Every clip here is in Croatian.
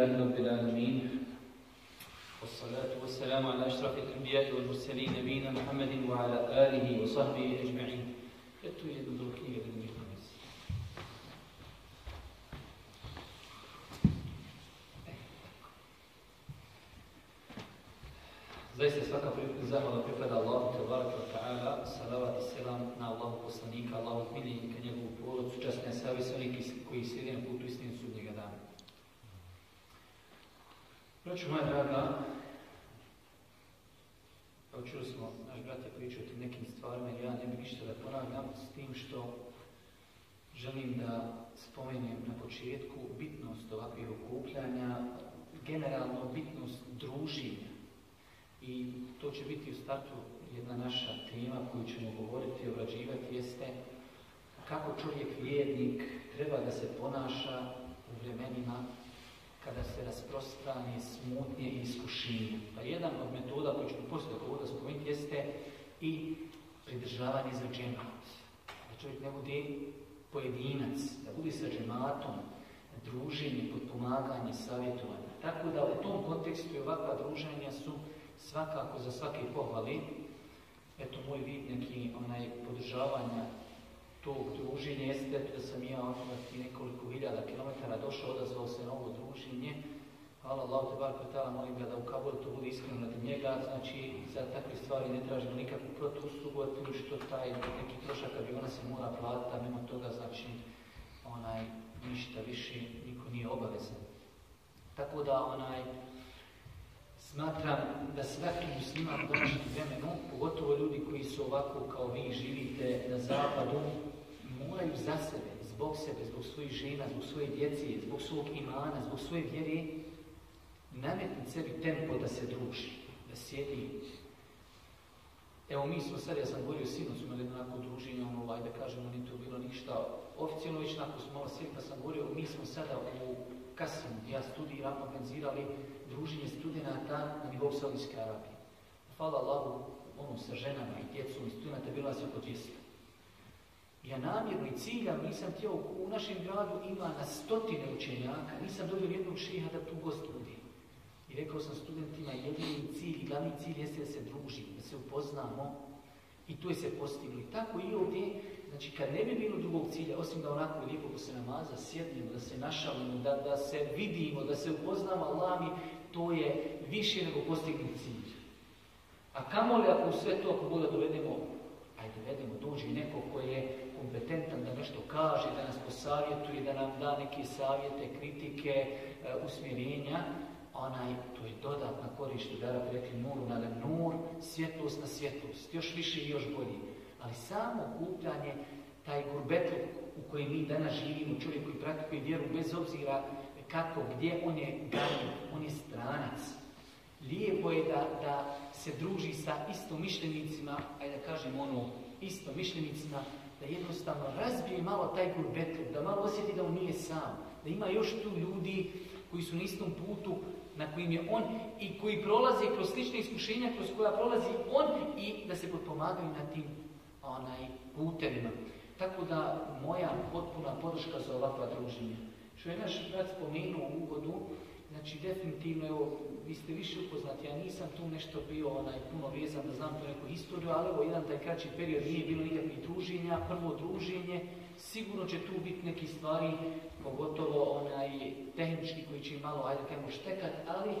لله رب العالمين. والصلاة والسلام على أشرف الأنبياء والمرسلين نبينا محمد وعلى آله وصحبه أجمعين. Zaista ste zahvala pripada Braću moja draga, Evo čuli smo naš brat je pričati nekim stvarima ja ne bih ništa da ponavljam s tim što želim da spomenem na početku bitnost ovakvih okupljanja, generalno bitnost druženja. I to će biti u startu jedna naša tema koju ćemo govoriti i obrađivati jeste kako čovjek vjernik treba da se ponaša u vremenima kada se rasprostrani smutnje i iskušenje. Pa jedan od metoda koju ću poslije da spomenuti jeste i pridržavanje džemat. Da čovjek ne bude pojedinac, da bude sa džematom, druženje, podpomaganje, savjetovanje. Tako da u tom kontekstu i ovakva druženja su svakako za svaki pohvali. Eto moj vid neki onaj podržavanja tog druženja jeste da sam ja ti nekoliko hiljada kilometara došao, odazvao se na ovo druženje. Hvala Allah, te bar kvetala, molim ga da u Kabulu to bude iskreno radi njega. Znači, za takve stvari ne tražimo nikakvu protuslugu, tim što taj neki trošak ona se mora platiti, a mimo toga znači onaj ništa više niko nije obavezan. Tako da onaj Smatram da svaki musliman u današnjem vremenu, pogotovo ljudi koji su ovako kao vi živite na zapadu, moraju za sebe, zbog sebe, zbog svojih žena, zbog svoje djece, zbog svog imana, zbog svoje vjere, nametnuti sebi tempo da se druži, da sjedi. Evo mi smo sad, ja sam govorio sinu, smo imali onako druženje, ono, ovaj, da kažemo, nije to bilo ništa. Oficijalno već nakon smo malo sjeli, pa sam govorio, mi smo sada u Kasimu, ja studiram, organizirali druženje studenta na nivou Saudijske Arabije. Hvala Allahu, ono sa ženama i djecom i studenta bila se oko 200. Ja namjerno i ciljam nisam htio, u našem gradu ima na stotine učenjaka, nisam dobio jednog šeha da tu gost. I rekao sam studentima, jedini cilj glavni cilj jeste da se družimo, da se upoznamo i to je se postiglo. I tako i ovdje, znači kad ne bi bilo drugog cilja, osim da onako lijepo se namaza, sjednemo, da se našalimo, da, da se vidimo, da se upoznamo Allah mi, to je više nego postignut cilj. A kamoli ako sve to, ako Boga dovedemo, ajde dovedemo, dođe neko koji je kompetentan da nešto kaže, da nas posavjetuje, da nam da neke savjete, kritike, e, usmjerenja, onaj, to je dodatna korist što da rekli nuru na nur, svjetlost na svjetlost, još više i još bolje. Ali samo kupljanje, taj gurbetluk u kojem mi danas živimo, čovjek koji praktikuje vjeru bez obzira kako, gdje, on je gani, on je stranac. Lijepo je da, da se druži sa istomišljenicima, ajde da kažem ono, istomišljenicima, da jednostavno razbije malo taj gurbetluk, da malo osjeti da on nije sam, da ima još tu ljudi koji su na istom putu na kojim je on i koji prolaze kroz slične iskušenja kroz koja prolazi on i da se potpomagaju na tim onaj, putevima. Tako da moja potpuna podrška za ovakva druženja. Što je naš brat spomenuo u uvodu, znači definitivno, evo, vi ste više upoznati, ja nisam tu nešto bio onaj, puno vezan da znam tu neku historiju, ali evo jedan taj kraći period nije bilo nikakvih druženja, prvo druženje, sigurno će tu biti neki stvari, pogotovo onaj tehnički koji će malo, ajde kajmo štekat, ali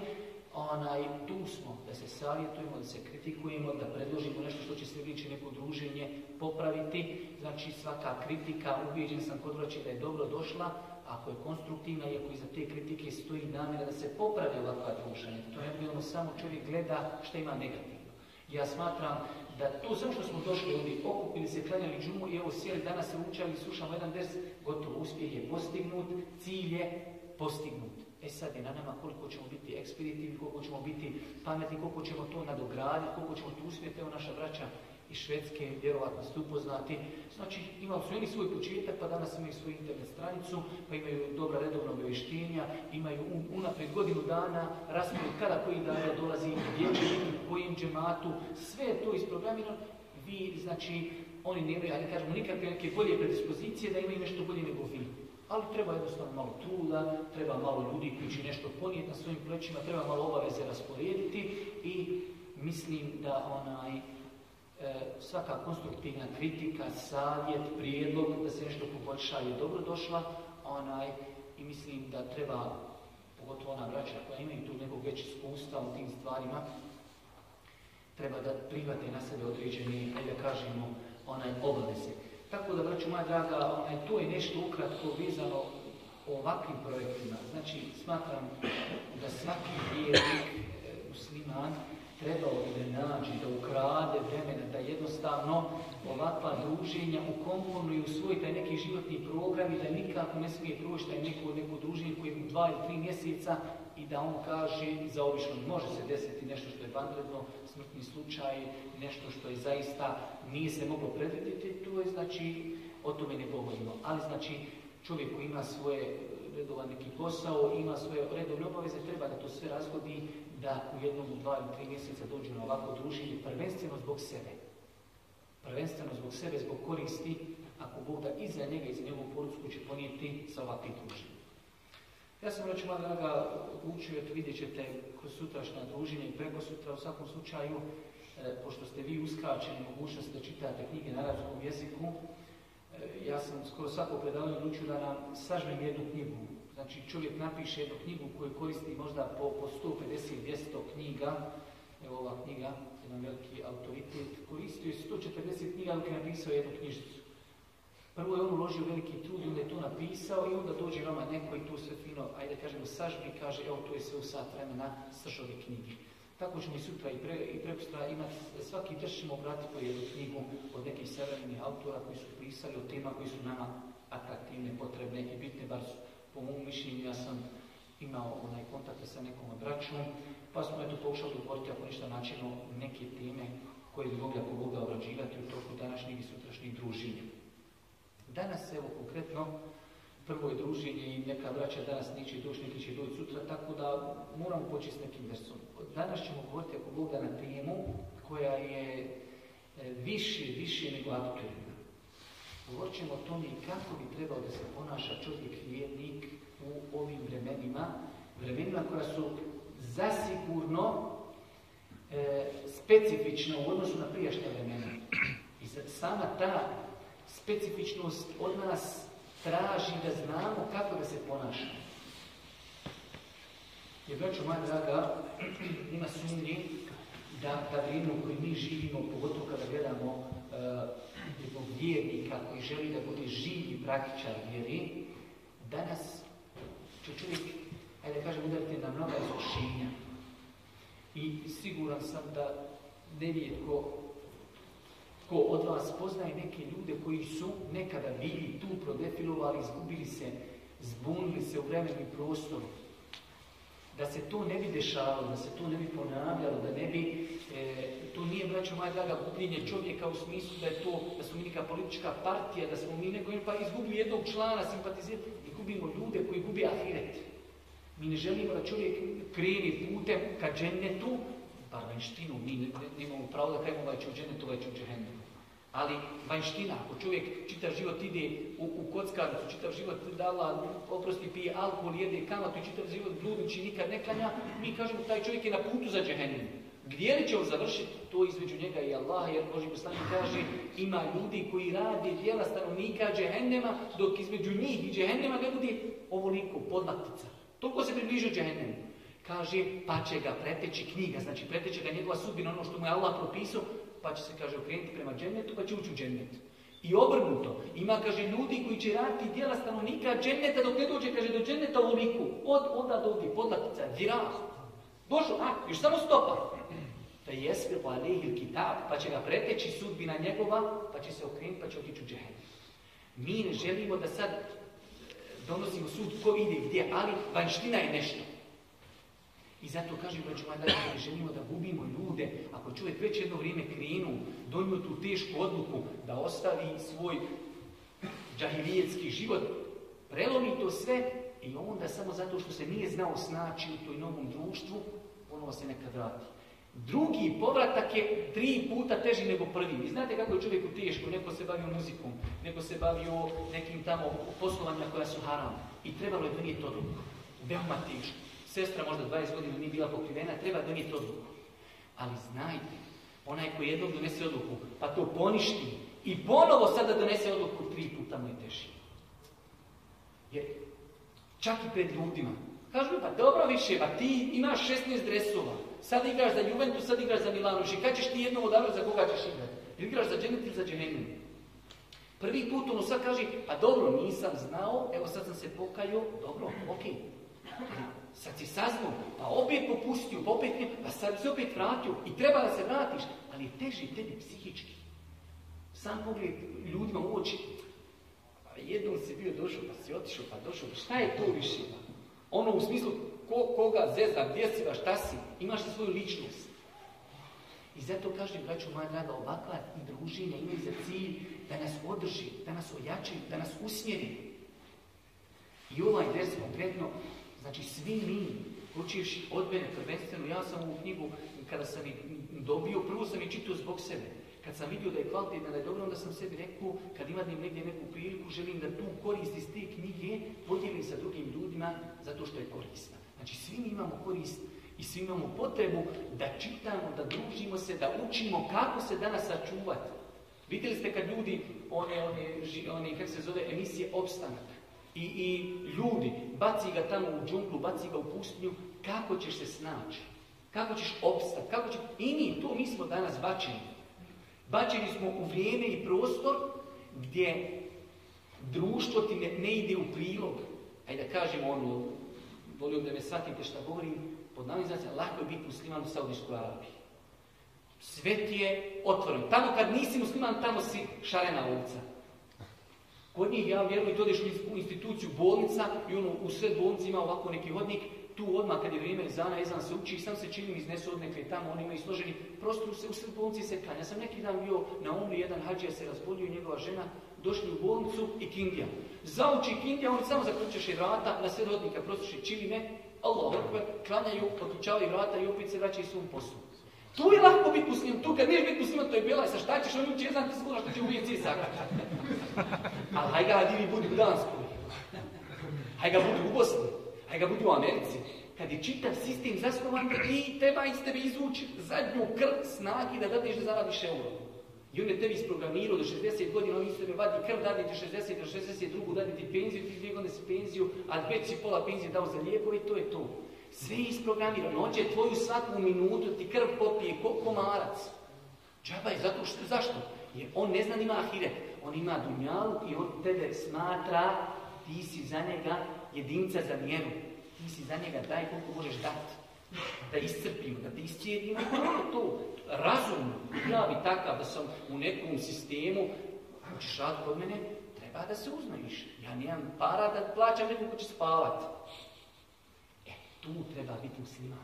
onaj, tu smo da se savjetujemo, da se kritikujemo, da predložimo nešto što će sljedeće neko druženje popraviti. Znači svaka kritika, ubijeđen sam kod da je dobro došla, ako je konstruktivna i ako iza te kritike stoji namjera da se popravi ovakva druženja. To bi ono samo čovjek gleda što ima negativno. Ja smatram da to samo što smo došli ovdje, okupili se, klanjali džumu i evo sjeli danas ručali, slušamo jedan des, gotovo uspjeh je postignut, cilj je postignut. E sad je na nama koliko ćemo biti ekspeditivni, koliko ćemo biti pametni, koliko ćemo to nadograditi, koliko ćemo to uspjeti. Evo naša braća iz Švedske, vjerovatno ste upoznati. Znači, imali su oni svoj početak, pa danas imaju svoju internet stranicu, pa imaju dobra redovna obavještenja, imaju unaprijed godinu dana raspored kada koji dana dolazi, gdje će biti, u kojem džematu, sve je to isprogramirano. Vi, znači, oni nemaju, ali kažemo, nikakve neke bolje predispozicije da imaju nešto bolje nego vi. Ali treba jednostavno malo truda, treba malo ljudi koji će nešto ponijeti na svojim plećima, treba malo obaveze rasporediti i mislim da onaj svaka konstruktivna kritika, savjet, prijedlog da se nešto poboljša je dobro došla onaj, i mislim da treba, pogotovo ona braća koja imaju tu nekog već iskustva u tim stvarima, treba da prihvate na sebe određene, ajde da kažemo, onaj obaveze. Tako da, braću moja draga, onaj, to je nešto ukratko vezano o ovakvim projektima. Znači, smatram da svaki vjernik, e, musliman, trebao bi da nađe, da ukrade vremena, da jednostavno ovakva druženja ukomponuje u svoj taj neki životni program i da nikako ne smije proći taj neko, neko druženje koje je dva ili tri mjeseca i da on kaže zaobično može se desiti nešto što je vanredno, smrtni slučaj, nešto što je zaista nije se moglo predvidjeti, to je znači o tome ne govorimo. Ali znači čovjek koji ima svoje redovan neki posao, ima svoje redovne obaveze, treba da to sve razgodi da u jednom, dva ili tri mjeseca dođu na ovako druženje, prvenstveno zbog sebe. Prvenstveno zbog sebe, zbog koristi, ako Bog da iza njega i za njegovu poručku će ponijeti sa ovakvim druženjem. Ja sam reći, moja draga, odlučio, eto vidjet ćete kroz sutrašnja druženja i preko sutra, u svakom slučaju, e, pošto ste vi uskraćeni mogućnosti da čitate knjige na arabskom jeziku, e, ja sam skoro svako predavanje odlučio da nam sažmem jednu knjigu Znači čovjek napiše jednu knjigu koju koristi možda po, po 150-200 knjiga, evo ova knjiga, jedan veliki autoritet, koristio je 140 knjiga dok je napisao jednu knjižicu. Prvo je on uložio veliki trud, onda je to napisao i onda dođe vama neko i tu sve fino, ajde kažemo, sažbi kaže, evo to je sve u sat vremena sržove knjige. Tako ćemo i sutra i, pre, i prekustra imati, svaki drž ćemo obratiti po jednu knjigu od nekih savremenih autora koji su pisali o tema koji su nama atraktivne, potrebne i bitne, bar su po mom mišljenju, ja sam imao onaj kontakte sa nekom braćom, pa smo eto pokušali govoriti ako ništa načinu neke teme koje bi mogli ako Boga obrađivati u toku današnjih i sutrašnjih druženja. Danas, evo konkretno, prvo je druženje i neka braća danas neće doći, neki će doći sutra, tako da moramo početi s nekim versom. Danas ćemo govoriti ako Boga na temu koja je e, više, više nego aktualna. Govorit ćemo o tome kako bi trebao da se ponaša čovjek vjernik u ovim vremenima, vremenima koja su zasigurno e, specifična u odnosu na prijašnje vremena. I sama ta specifičnost od nas traži da znamo kako da se ponašamo. Jer, braćo moja draga, ima sumnji da ta vrijeme u kojoj mi živimo, pogotovo kada gledamo jednog vjernika koji želi da bude živi praktičar vjeri, danas će čovjek, ajde kažem, udariti na mnoga. I siguran sam da nevijetko ko od vas poznaje neke ljude koji su nekada bili tu, prodefilovali, izgubili se, zbunili se u vremenu i prostoru. Da se to ne bi dešavalo, da se to ne bi ponavljalo, da ne bi e, to nije, braćo moja draga, gubljenje čovjeka u smislu da je to, da smo mi neka politička partija, da smo mi neko pa izgubili jednog člana, simpatizirati i gubimo ljude koji gubi ahiret. Mi ne želimo da čovjek kreni putem ka džennetu, bar vanštinu, mi ne, nemamo pravo da kajemo ovaj će u džennetu, ovaj će u džehennetu. Ali vanština, ako čovjek čitav život ide u, u kockarnicu, čitav život dala, oprosti, pije alkohol, jede kamatu i čitav život bludući, nikad ne klanja, mi kažemo taj čovjek je na putu za džehennem. Gdje li će on završiti? To između njega i Allaha, jer Boži poslanik kaže ima ljudi koji rade dijela stanovnika džehennema, dok između njih i džehennema ne bude ovoliko podlaktica. Toliko se približio džehennemu. Kaže, pa će ga preteći knjiga, znači preteće ga njegova sudbina, ono što mu je Allah propisao, pa će se, kaže, okrenuti prema džennetu, pa će ući u džennet. I obrnuto, ima, kaže, ljudi koji će raditi dijela stanovnika dženneta dok ne dođe, kaže, do dženneta ovoliko. Od onda do ovdje, podlaktica, dirah. Došlo, a, još samo stopa da jesvi alihi kitab, pa će ga preteći sudbina njegova, pa će se okrenuti, pa će otići u džehennem. Mi ne želimo da sad donosimo sud ko ide gdje, ali vanština je nešto. I zato kažem, braću da ne želimo da gubimo ljude. Ako čovjek već jedno vrijeme krenu, donio tu tešku odluku da ostavi svoj džahilijetski život, prelomi to sve i onda samo zato što se nije znao snaći u toj novom društvu, ponovo se nekad vrati. Drugi povratak je tri puta teži nego prvi. Vi znate kako je čovjeku teško, neko se bavio muzikom, neko se bavio nekim tamo poslovanja koja su haram. I trebalo je donijeti odluku. Veoma teško. Sestra možda 20 godina nije bila pokrivena, treba donijeti odluku. Ali znajte, onaj koji jednom donese odluku, pa to poništi i ponovo sada donese odluku tri puta mu je teži. Jer čak i pred ljudima. Kažu pa dobro više, pa ti imaš 16 dresova. Sad igraš za Juventus, sad igraš za Milano. I kad ćeš ti jednom odabrati za koga ćeš igrati? Igraš za Dženet ili za Dženetu? Prvi put ono sad kaže, pa dobro, nisam znao, evo sad sam se pokajao, dobro, ok. Sad si saznao, pa opet popustio, pa opet ne, pa sad se opet vratio i treba da se vratiš, ali je teži tebi psihički. Sam pogled ljudima u oči, pa jednom si bio došao, pa si otišao, pa došao, šta je to više? Ono u smislu ko, koga zeza, gdje si, šta si, imaš li svoju ličnost. I zato kažem, braću moja draga, ovakva druženja imaju za cilj da nas održi, da nas ojači, da nas usmjeri. I ovaj dres konkretno, znači svi mi, počivši od mene prvenstveno, ja sam ovu knjigu, kada sam ih dobio, prvo sam je čitao zbog sebe. Kad sam vidio da je kvalitetna, da je dobro, onda sam sebi rekao, kad imam negdje neku priliku, želim da tu korist iz te knjige podijelim sa drugim ljudima, zato što je korisna. Znači, svi mi imamo korist i svi imamo potrebu da čitamo, da družimo se, da učimo kako se danas sačuvati. Vidjeli ste kad ljudi, one, one, one kako se zove, emisije opstanak. I, I ljudi, baci ga tamo u džunglu, baci ga u pustinju, kako ćeš se snaći? Kako ćeš opstati? Kako će... I mi, to mi smo danas bačeni. Bačeni smo u vrijeme i prostor gdje društvo ti ne, ne ide u prilog. Ajde da kažemo ono, volio da me shvatite što govorim, pod naviznicama, lako je biti musliman u Saudijskoj Arabiji. Svet je otvoren. Tamo kad nisi musliman, tamo si šarena ovca. Kod njih, ja vjerujem, to odeš u instituciju bolnica i ono, u sred bolnici ima ovako neki hodnik, tu odmah kad je vrijeme zana, ezan se uči, sam se čini iznesu od neke tamo, oni imaju složeni prostor, se, u sred bolnici se klanja. sam neki dan bio na umri, jedan hađija se razbolio i njegova žena, došli u bolnicu i kindija. Zauči kindija, on samo zaključaše vrata, na sred hodnika prosuši čilime, Allah, klanjaju, otključavaju vrata i opet se vraćaju svom poslu. Tu je lako biti muslim, tu kad niješ biti musliman, to je bila, sa šta ćeš, on uči jedan ti skoro što će uvijek cisak. Ali haj ga divi budi u Danskoj. Haj ga budi u Bosni. Haj ga budi u Americi. Kad je čitav sistem zasnovan, ti treba iz tebe izvući zadnju krv snagi da dadeš da zaradiš euro. I on je tebi isprogramirao do 60 godina, on iz tebe vadi krv, dadi ti 60, do 62, dadi ti penziju, ti dvije godine si penziju, a već si pola penzije dao za lijepo i to je to. Sve je isprogramirano. On će tvoju svaku minutu ti krv popije ko komarac. Džaba je zato što, zašto? Jer on ne zna ima ahiret. On ima dunjalu i on tebe smatra, ti si za njega jedinca za mjeru. Ti si za njega daj koliko možeš dati. Da iscrpimo, da te iscijedimo. To to. Razum, ja bi takav da sam u nekom sistemu, hoćeš raditi kod mene, treba da se uznajiš. Ja nemam para da plaćam nekom ko će spavati. Tu treba biti musliman.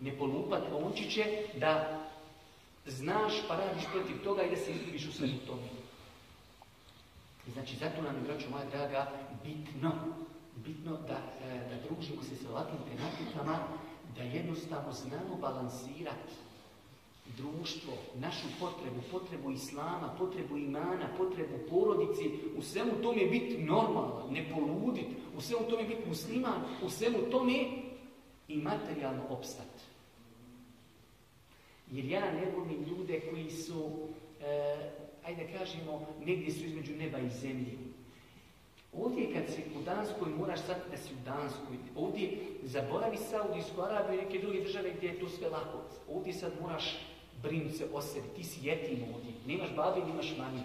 Ne polupat će da znaš pa radiš protiv toga i da se izgubiš u svemu tome. Znači, zato nam je, braćo moja draga, bitno, bitno da, e, da družimo se sa ovakvim tematikama, da jednostavno znamo balansirati društvo, našu potrebu, potrebu islama, potrebu imana, potrebu porodici, u svemu tome biti normalan, ne poluditi, u svemu tome biti musliman, u svemu tome i materijalno opstati. Jer ja ne volim ljude koji su, e, ajde kažemo, negdje su između neba i zemlje. Ovdje kad si u Danskoj moraš sad da si u Danskoj. Ovdje zaboravi Saudijsku Arabiju i neke druge države gdje je to sve lako. Ovdje sad moraš brinuti se o sebi. Ti si jetim ovdje. Nemaš babi, nemaš mami.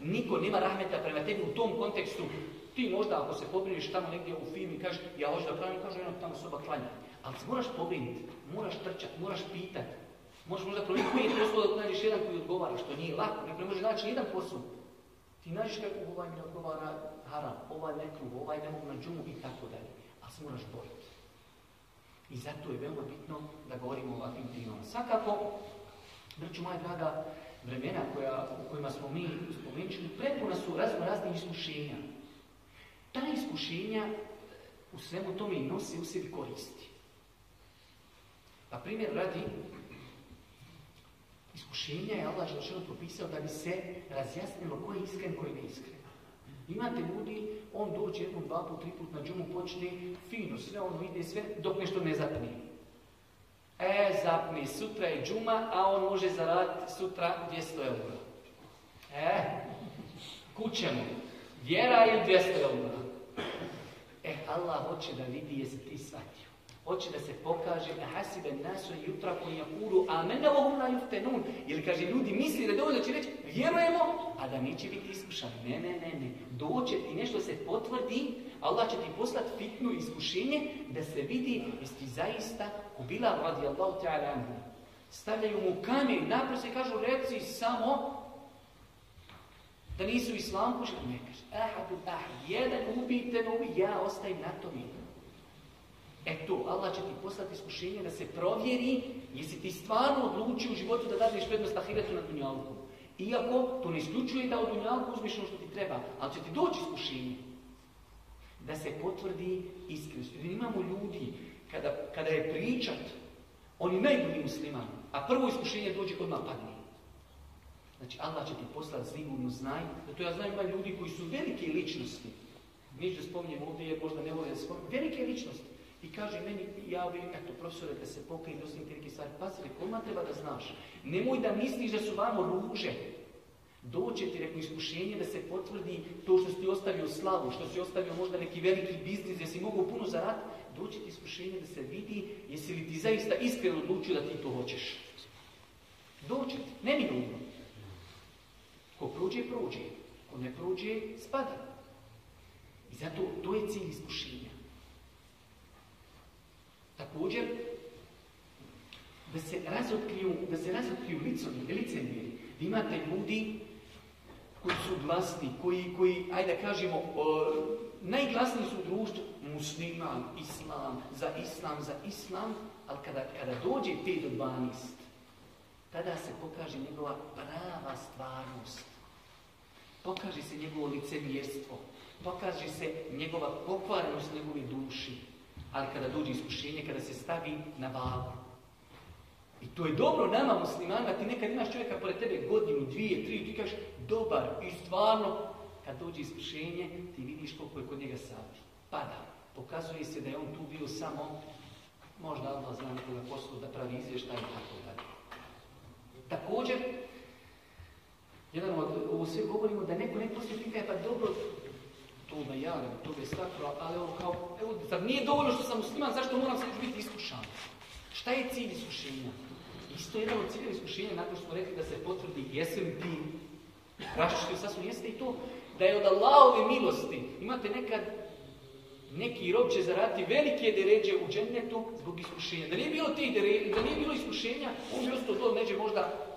Niko nema rahmeta prema tebi u tom kontekstu. Ti možda ako se pobriniš tamo negdje u firmi kažeš ja hoću da pravim, kaže jedno tamo soba klanja. Ali se moraš pobrinuti, moraš trčati, moraš pitati. Možeš možda provjeriti pet poslova da nađeš jedan koji odgovara, što nije lako, ne može naći jedan posao. Ti nađeš kako ovaj mi odgovara haram, ovaj ne kruh, ovaj ne mogu na džumu i tako dalje. Ali se moraš boriti. I zato je veoma bitno da govorimo o ovakvim temama. Svakako, Braću moja draga, vremena koja, u kojima smo mi spomenuli, prepuna su razno raznih iskušenja. Ta iskušenja u svemu tome i nosi u sebi koristi. Pa primjer radi, iskušenja je Allah Želšanu propisao da bi se razjasnilo ko je iskren, ko je neiskren. Imate ljudi, on dođe jednom, dva put, tri put na džumu, počne fino, sve ono ide, sve, dok nešto ne zapne. E, zapni, sutra je džuma, a on može zaraditi sutra 200 eura. E, kućemo. Vjera ili 200 eura. E, Allah hoće da vidi jesi ti shvatio. Hoće da se pokaže da hasibe nasu jutra koji jakulu amen ovo la juftenun. Ili kaže ljudi misli da dovoljno će reći vjerujemo, a da neće biti iskušan. Ne, ne, ne, ne. Doće ti nešto se potvrdi, Allah će ti poslati fitnu iskušenje da se vidi jesi ti zaista ubila radi Allahu ta'ala Stavljaju mu kamen, naprosto i kažu reci samo da nisu islam kušli. Ne kaže, ahadu ahad, jedan ubijte, ubi, ja ostajem na tom E to, Allah će ti poslati iskušenje da se provjeri jesi ti stvarno odlučio u životu da dadneš prednost ahiretu na dunjalku. Iako to ne isključuje da u dunjalku uzmiš ono što ti treba, ali će ti doći iskušenje. Da se potvrdi iskrenost. Jer imamo ljudi, kada, kada je pričat, oni najbolji musliman, a prvo iskušenje dođe odmah padne. Znači Allah će ti poslati sigurno znaj. Zato ja znam ima ljudi koji su velike ličnosti. Neću da spominjem ovdje jer možda ne vole da. Velike ličnosti. I kaže meni, ja ovim, eto, profesore, da se pokaj i osim neke stvari. Pazi, koma treba da znaš. Nemoj da misliš da su vamo ruže. Doće ti neko iskušenje da se potvrdi to što si ostavio slavu, što si ostavio možda neki veliki biznis, da si mogu puno zaraditi. Doće ti iskušenje da se vidi jesi li ti zaista iskreno odlučio da ti to hoćeš. Doće ti, neminovno. Ko prođe, prođe. Ko ne prođe, spada. I zato to je cilj iskušenja. Također, da se razotkriju, da se razotkriju licemjeri. Vi imate ljudi koji su glasni, koji, koji ajde da kažemo, najglasniji su u društvu musliman, islam, za islam, za islam, ali kada, kada dođe 5 do 12, tada se pokaže njegova prava stvarnost. Pokaže se njegovo licemjerstvo. Pokaže se njegova pokvarenost njegove duši. Ali kada dođe iskušenje, kada se stavi na vagu. I to je dobro nama muslimanima, ti nekad imaš čovjeka pored tebe godinu, dvije, tri, ti kažeš dobar i stvarno, kad dođe iskušenje, ti vidiš koliko je kod njega sati. Pada. Pokazuje se da je on tu bio samo, možda Allah zna nekoga poslu da pravi izvještaj i tako dalje. Također, jedan od, ovo sve govorimo da neko ne poslije pita, pa dobro, to da ja, to je staklo, ali ovo kao, evo, zar nije dovoljno što sam musliman, zašto moram se biti iskušan? Šta je cilj iskušenja? Isto jedan od cilja iskušenja, nakon što smo rekli da se potvrdi, jesi li ti raščitio sasvim, jeste i to da je od Allahove milosti. Imate nekad neki rob će zaraditi velike deređe u džennetu zbog iskušenja. Da nije bilo tih da nije bilo iskušenja, on bi ostao to neđe možda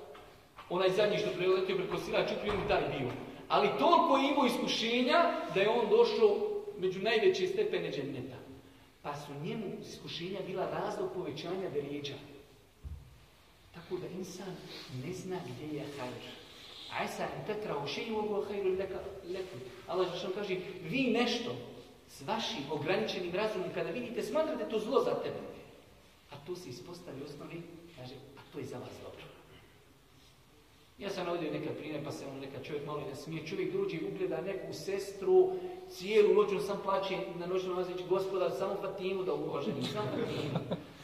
onaj zadnji što preletio preko sila čuprije mi taj bio. Ali toliko je imao iskušenja da je on došao među najveće stepene dženneta. Pa su njemu iskušenja bila razlog povećanja deređa. Tako da insan ne zna gdje je hajr. Ajsa tetra u šeju ovo hajru leku. Allah kaže, vi nešto s vašim ograničenim razumom, kada vidite, smatrate to zlo za tebe. A to se ispostavi osnovi, kaže, a to je za vas dobro. Ja sam ovdje neka primjer, pa se on neka čovjek malo ne smije. Čovjek dođe i ugleda neku sestru, cijelu noću sam plaće na noćnu nalazići gospodar, samo Fatimu da uloženi, samo Fatimu.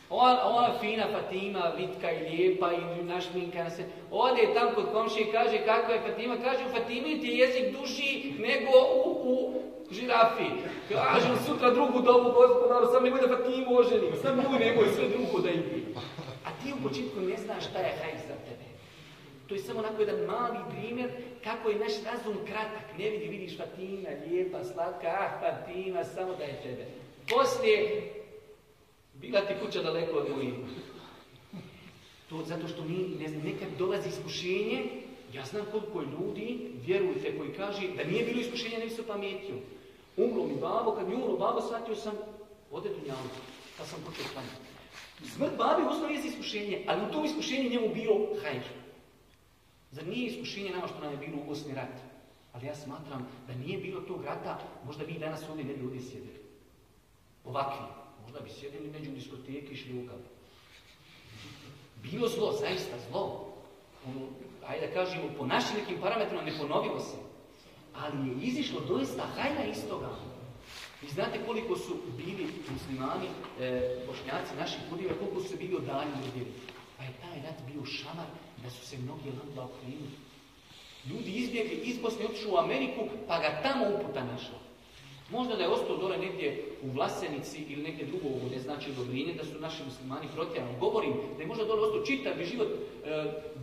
Ona, ona fina Fatima, vitka i lijepa i našminka se. Ode tam kod komšije i kaže kakva je Fatima. Kaže u Fatimi ti jezik duši nego u, u žirafi. Kaže sutra drugu dobu gospodaru, sam nemoj da Fatimu oženi. Sam nemoj, nemoj sve drugo da ide. A ti u početku ne znaš šta je hajz za tebe. To je samo onako jedan mali primjer kako je naš razum kratak. Ne vidi, vidiš Fatima, lijepa, slatka, ah Fatima, samo da je tebe. Poslije bila ti kuća daleko od mojih. To zato što mi, ne znam, nekad dolazi iskušenje, ja znam koliko ljudi, vjerujte, koji kaže da nije bilo iskušenja, ne bi se pametio. Umro mi babo, kad mi umro babo, shvatio sam, ode dunjavu, pa sam počeo klanjati. Smrt babi osnovi je iskušenje, ali u tom iskušenju njemu bio hajr. Zar nije iskušenje nama što nam je bilo u Bosni rat? Ali ja smatram da nije bilo tog rata, možda vi danas ovdje ne bi ovdje sjedili. Ovakvi. Možda bi sjedili među diskoteke i šljukali. Bilo zlo, zaista zlo. Ono, ajde da kažemo, po našim nekim parametrima ne ponovilo se. Ali je izišlo doista hajna iz toga. Vi znate koliko su bili muslimani, e, bošnjaci, naši puteva, koliko su bili odaljeni od Pa je taj rat bio šamar da su se mnogi landa okrenuli. Ljudi izbjegli iz Bosne, otišli u Ameriku, pa ga tamo uputa našla. Možda da je ostao dole negdje u Vlasenici ili negdje drugo, ne znači Dobrinje, da su naši muslimani protjerani. Govorim da je možda dole ostao čitav bi život e,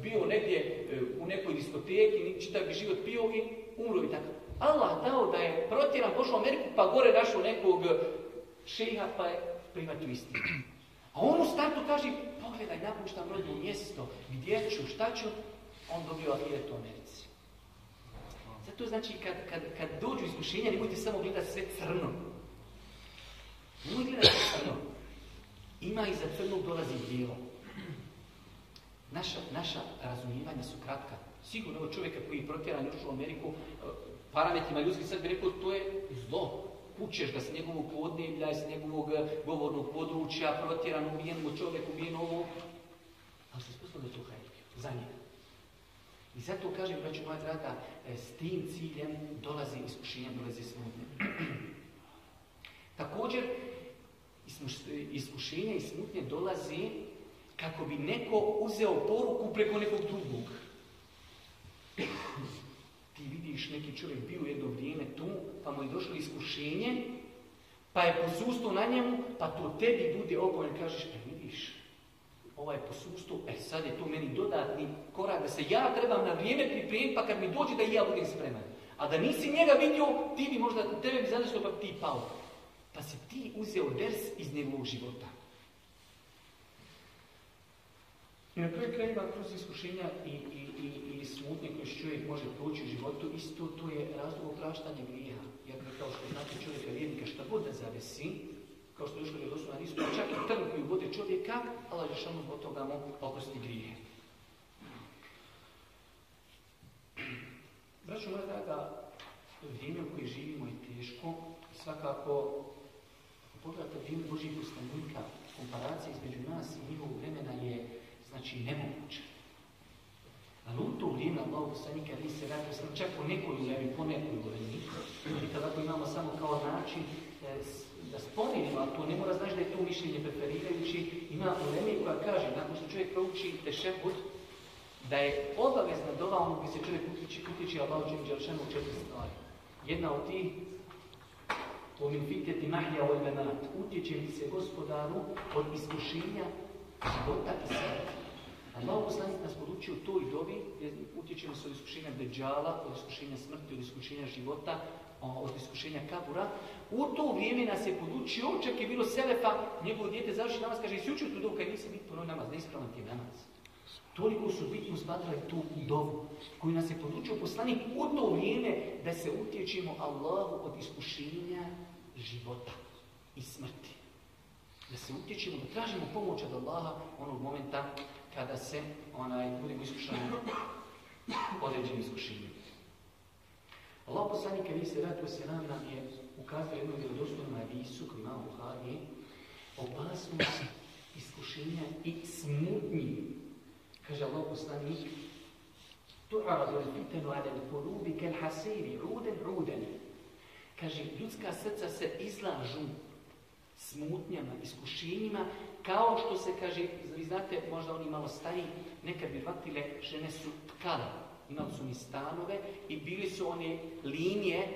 bio negdje e, u nekoj diskoteki, čitav bi život pio i umro i tako. Allah dao da je protjeran, pošao u Ameriku, pa gore našao nekog šeha, pa je prihvatio istinu. A on u startu kaže, pogledaj, napuštam rodno mjesto, gdje ću, šta ću, on dobio ahiret u Americi. Zato znači, kad, kad, kad dođu iskušenja, nemojte samo gledati sve crno. Nemojte gledati crno. Ima i za crnog dolazi bijelo. Naša, naša razumijevanja su kratka. Sigurno ovo čovjeka koji je protjeran još u Ameriku, parametrima ljudski sad bi rekao to je zlo. Pučeš ga s njegovog podneblja, s njegovog eh, govornog područja, protjeran, ubijen mu čovjek, ubijen ovo. Ali se je to hajke, za njega. I zato kažem, braću moja draga, eh, s tim ciljem dolazi iskušenja, dolazi smutnje. Također, iskušenja i smutnje dolazi kako bi neko uzeo poruku preko nekog drugog ti vidiš neki čovjek bio jedno vrijeme tu, pa mu je došlo iskušenje, pa je posustao na njemu, pa to tebi bude obojen, kažeš, e vidiš, ovaj posustao, e sad je to meni dodatni korak, da se ja trebam na vrijeme pripremiti, pa kad mi dođe da i ja budem spreman. A da nisi njega vidio, ti bi možda, tebe bi zadesilo, pa ti pao. Pa si ti uzeo ders iz njegovog života. I na kraju krajeva kroz iskušenja i, i, i, i smutnje koje čovjek može proći u životu, isto to je razlog opraštanja grijeha. Jer kao što znate čovjeka vjernika šta god da zavesi, kao što je došlo je doslovno nisu, čak i trn koji vode čovjeka, ali je šano zbog toga mu oprosti grije. Braćo moja draga, vrijeme u kojoj živimo je teško. Svakako, ako pogledate vrijeme Božih ustanika, komparacija između nas i njihovog vremena je Znači, nemoguće. Ali u to vrijeme Allah poslanika vi se rekao sam čak u nekoj ulevi, po nekoj ulevi, i kada to imamo samo kao način e, da spomenimo, ali to ne mora znači da je to mišljenje preferirajući, ima ulemi koja kaže, nakon što čovjek prouči tešeput, da je obavezna doba ono gdje se čovjek utječi, utječi Allah u Đelšanu u četiri stvari. Jedna od tih, to min fitjeti mahlja ovaj menat, utječe mi se gospodaru od iskušenja života i smrti. Allah poslanik nas podučio toj dobi, utječemo se od iskušenja deđala, od iskušenja smrti, od iskušenja života, od iskušenja kabura. U to vrijeme nas je podučio, čak je bilo selefa, njegovo dijete završi namaz, kaže, si učio tu dobu, kad nisi bit ponoj namaz, neispravan ti je namaz. Toliko su bitno smatrali tu dobu, koju nas je podučio poslanik u to vrijeme da se utječemo Allahu od iskušenja života i smrti. Da se utječemo, da tražimo pomoć od Allaha onog momenta se onaj, budemo iskušani određenim iskušenjem. Allah poslanik vi se radi se nam nam je ukazao jednu vjerodostojnu hadisu koji ima u Buhari opasnost iskušenja i smutnji. Kaže Allah poslanik Tu'aradu al-fitanu ala al-qulubi kal hasiri, ruden, ruden. Kaže, ljudska srca se izlažu smutnjama, iskušenjima, kao što se kaže, vi znate, možda oni malo stariji, nekad bi vatile, žene su tkale, imali su ni stanove i bili su one linije,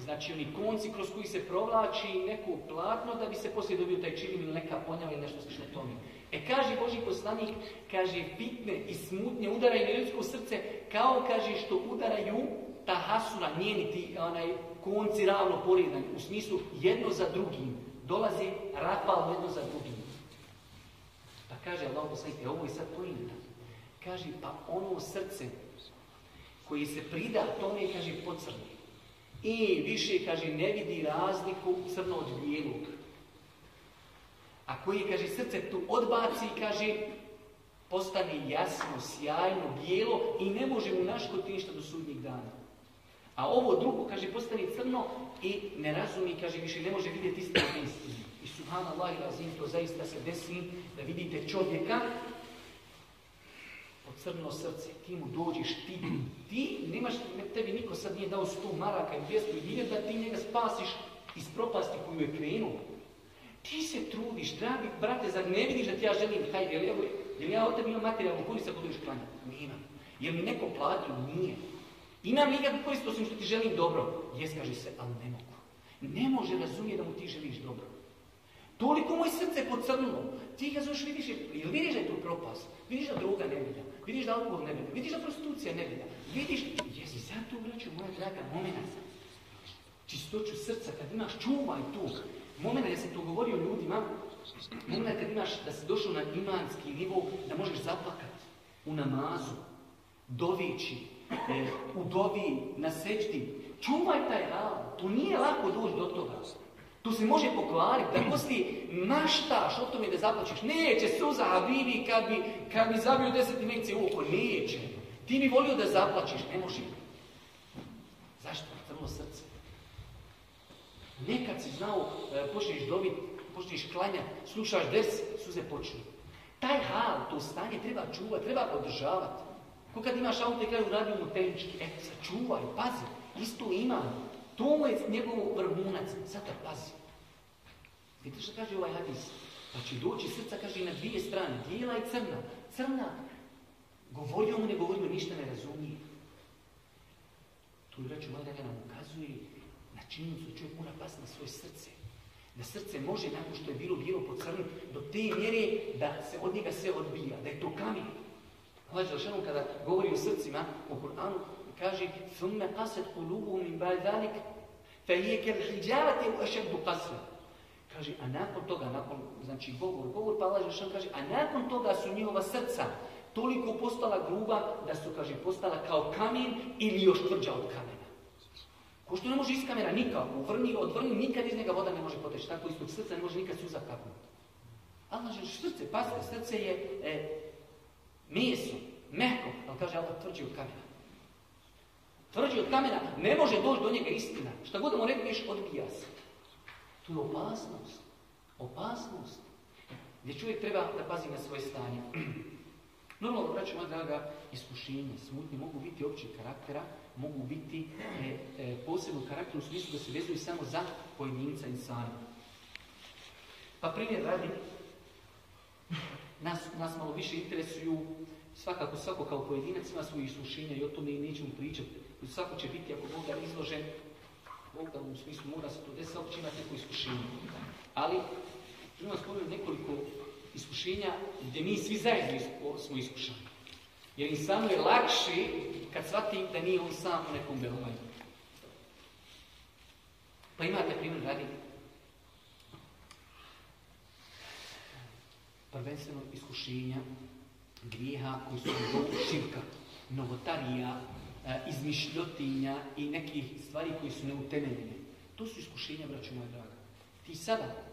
znači oni konci kroz koji se provlači neko platno da bi se poslije dobio taj čilim ili neka ponjava ili nešto slično tome. E kaže Boži poslanik, kaže bitne i smutnje udaraju na ljudsko srce kao kaže što udaraju ta hasura, njeni ti onaj, konci ravno poredani, u smislu jedno za drugim. Dolazi rafal jedno za drugim. Kaže Allah poslanik, ovo je sad pojenta. Kaže, pa ono srce koji se prida tome, kaže, pocrni. I više, kaže, ne vidi razliku crno od bijelog. A koji, kaže, srce tu odbaci, kaže, postane jasno, sjajno, bijelo i ne može mu naškoditi ništa do sudnjeg dana. A ovo drugo, kaže, postane crno i ne razumi, kaže, više ne može vidjeti istinu istinu. I subhanallah i razim, to zaista se desi da vidite čovjeka od crno srce, ti mu dođeš, ti, ti nemaš, tebi niko sad nije dao sto maraka i 200 i da ti njega spasiš, iz propasti koju je krenuo. Ti se trudiš, dragi brate, zar ne vidiš da ti ja želim, hajde, jel, jel ja od tebi imam materijalnu korist ako budeš klanjati? Nema. Jel mi neko platio? Nije. Imam nikakvu korist osim što ti želim dobro. Jes, kaže se, ali ne mogu. Ne može razumjeti da mu ti želiš dobro. Toliko moj srce pocrnulo. Ti ga zoveš, vidiš, jel vidiš da je to propast? Vidiš da droga ne vilja? Vidiš da alkohol ne vilja? Vidiš da prostitucija ne vilja? Vidiš, jesi zato vraću moja draga momena. Čistoću srca, kad imaš, čuvaj tu. Momena, ja sam to govorio ljudima, momena kad imaš da si došao na imanski nivo, da možeš zaplakati u namazu, dovići, e, u dovi, na seđdi. Čuvaj taj hal. To nije lako doći do toga. Tu se može pokvariti, da poslije maštaš o tome da zaplaćeš. Neće suza Habibi kad bi, kad bi zabio deset injekcije u oko. Neće. Ti bi volio da zaplaćeš, ne može. Zašto? Crno srce. Nekad si znao, e, počneš dobiti, počneš klanjati, slušaš des, suze počnu. Taj hal, to stanje treba čuvati, treba podržavati. Ko kad imaš auto i kraju radio mu tehnički, e, sačuvaj, pazi, isto ima. To mu je njegov vrhunac. Zato pazi. Vidite što kaže ovaj hadis? Pa će doći srca, kaže, na dvije strane. Bijela i crna. Crna. Govorio mu, ne govorio, ništa ne razumije. Tu je reću da nam ukazuje na činjenicu da čovjek mora pasti na svoje srce. Da srce može, nakon što je bilo bijelo po crnu, do te mjere da se od njega sve odbija, da je to kamen. Allah kada govori o srcima, u Kur'anu, kaže ثُمَّ قَسَتْ قُلُوبُهُ مِنْ بَعْدَ ذَلِكَ فَهِيَ كَالْحِجَارَةِ وَأَشَدُّ قَسْوًا Kaže, a nakon toga, nakon, znači govor, govor, pa Allah kaže, a nakon toga su njihova srca toliko postala gruba da su, kaže, postala kao kamen ili još tvrđa od kamena. Ko što ne može iz kamera nikako, vrni, odvrni, nikad iz njega voda ne može poteći. Tako istog srca ne može nikad suza kapnuti. Allah kaže, srce, pazite, srce je e, meso, mehko, ali kaže Allah tvrđi od kamena. Tvrđi od kamena, ne može doći do njega istina. Šta god mu rekneš, odbija se. To je opasnost. Opasnost. Gdje čovjek treba da pazi na svoje stanje. Normalno, braću moja draga, iskušenje, smutnje mogu biti općeg karaktera, mogu biti e, e, posebno karakter u smislu da se vezuju samo za pojedinca insana. Pa primjer radi, nas, nas malo više interesuju, svakako svako kao pojedinac ima svoje iskušenja i o tome i nećemo pričati. Svako će biti, ako Bog da izložen, Bog da u smislu mora se to desiti, ako će imati neko iskušenje. Ali, želim vas nekoliko iskušenja gdje mi svi zajedno smo iskušani. Jer im samo je lakše kad shvati da nije on sam u nekom belomaju. Pa imate primjer radi prvenstveno iskušenja grijeha koji su širka, novotarija, izmišljotinja i nekih stvari koji su neutemeljene. To su iskušenja, braću moja draga. Ti sada,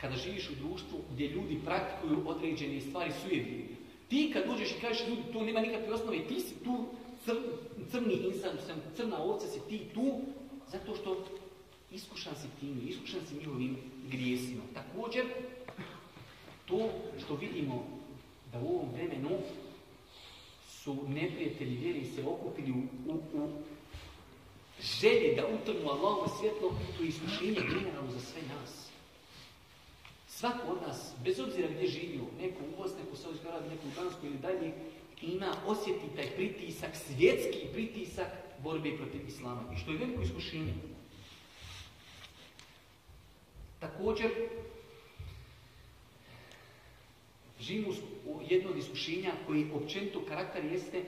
kada živiš u društvu gdje ljudi praktikuju određene stvari sujedine, ti kad dođeš i kažeš ljudi, to nema nikakve osnove, ti si tu crni insan, crna ovca si ti tu, zato što iskušan si tim, iskušan si njihovim grijesima. Također, to što vidimo da u ovom vremenu su neprijatelji vjeri se okupili u, u, želji da utrnu Allahovo svjetlo, to je iskušenje generalno za sve nas. Svako od nas, bez obzira gdje živio, neko u Bosni, neko u Saudijskoj Arabiji, neko u Danskoj ili dalje, ima osjeti taj pritisak, svjetski pritisak borbe protiv Islama. I što je veliko iskušenje. Također, živimo u jedno od iskušenja koji općenito karakter jeste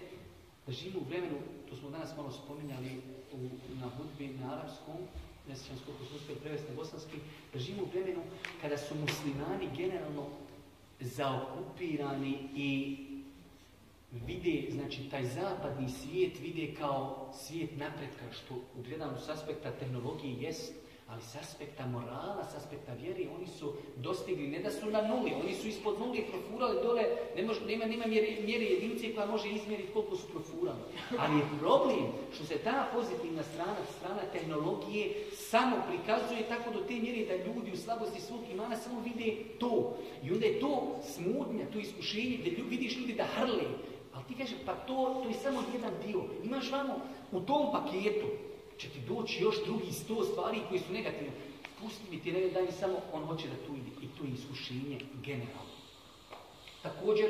da živimo u vremenu, to smo danas malo spominjali u, na hudbi na arapskom, ne sjećam koliko smo uspjeli prevesti na bosanski, da živimo u vremenu kada su muslimani generalno zaokupirani i vide, znači taj zapadni svijet vide kao svijet napretka, što gledano s aspekta tehnologije jest ali s aspekta morala, s aspekta vjeri, oni su dostigli, ne da su na nuli, oni su ispod nuli profurali dole, ne može, nema, nema mjere, mjere jedinice koja može izmjeriti koliko su profurali. Ali je problem što se ta pozitivna strana, strana tehnologije, samo prikazuje tako do te mjere da ljudi u slabosti svog imana samo vide to. I onda je to smutnja, to iskušenje, da vidiš ljudi da hrle. Ali ti kažeš, pa to, to je samo jedan dio. Imaš vamo u tom paketu, će ti doći još drugi sto stvari koji su negativne. pusti mi ti ne daj samo, on hoće da tu ide. I to je iskušenje generalno. Također,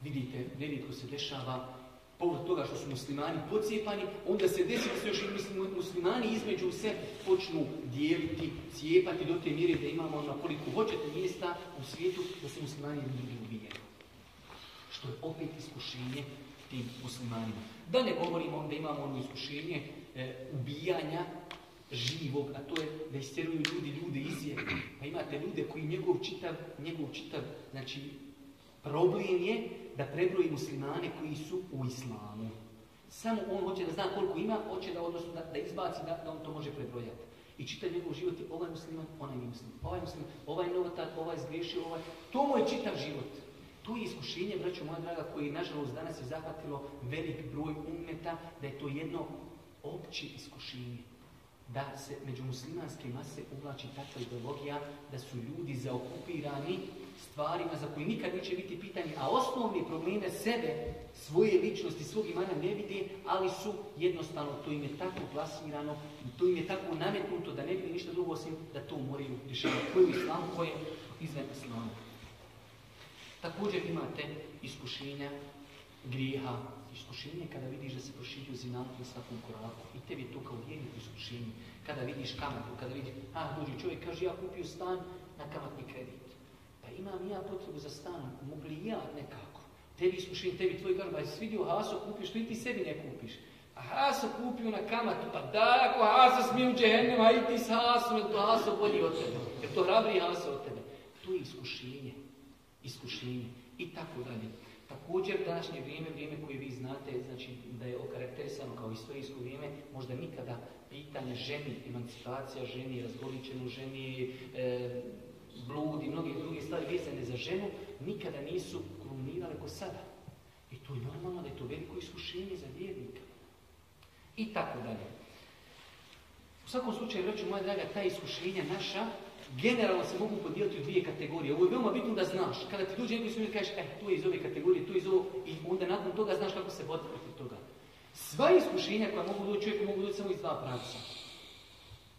vidite, nerijetko se dešava povod toga što su muslimani pocijepani, onda se desi da se još i muslimani između se počnu dijeliti, cijepati do te mjere da imamo na koliko hoćete mjesta u svijetu da se muslimani ne ubijeni. Što je opet iskušenje tim muslimanima. Da ne govorimo da imamo ono iskušenje e, ubijanja živog, a to je da istjeruju ljudi ljude izjeri. Pa imate ljude koji njegov čitav, njegov čitav, znači problem je da prebroji muslimane koji su u islamu. Samo on hoće da zna koliko ima, hoće da odnosno da, da izbaci da, da on to može prebrojati. I čita njegov život je ovaj musliman, onaj muslim, ovaj muslim, ovaj novotar, ovaj zgriješio, ovaj. To mu je čitav život. To je iskušenje, braćo moja draga, koji nažalost danas je zahvatilo velik broj umeta, da je to jedno opće iskušenje da se među muslimanske mase uvlači takva ideologija da su ljudi zaokupirani stvarima za koje nikad neće biti pitanje, a osnovni probleme sebe, svoje ličnosti, svog imana ne vide, ali su jednostavno, to im je tako plasirano, to im je tako nametnuto da ne vidi ništa drugo osim da to moraju rješavati. Koje u islamu, koje izvan islamu. Također imate iskušenja grijeha, iskušenje kada vidiš da se proširio zinalog na svakom koraku. I tebi je to kao jedno iskušenje. Kada vidiš kamatu, kada vidiš, a dođe čovjek kaže ja kupio stan na kamatni kredit. Pa imam ja potrebu za stan, mogu li ja nekako? Tebi iskušenje, tebi tvoj garba, jesi vidio Haso kupiš, što i ti sebi ne kupiš. A Haso kupio na kamatu, pa da, ako Haso smije u džehennem, a i ti s Hasom, je to Haso bolji od tebe. Jer to hrabri Haso od tebe. To je iskušenje. Iskušenje. I tako dalje. Također današnje vrijeme, vrijeme koje vi znate, znači da je okarakterisano kao istorijsko vrijeme, možda nikada pitanje ženi, emancipacija ženi, razgoličenu ženi, e, blud i mnoge druge stvari vezane za ženu, nikada nisu kulminirale ko sada. I to je normalno da je to veliko iskušenje za vjernika. I tako dalje. U svakom slučaju, reću moja draga, ta iskušenja naša generalno se mogu podijeliti u dvije kategorije. Ovo je veoma bitno da znaš. Kada ti dođe neko i kažeš, eh, to je iz ove kategorije, to je iz ovo, i onda nakon toga znaš kako se boriti protiv toga. Sva iskušenja koja mogu doći čovjeku mogu doći samo iz dva pravca.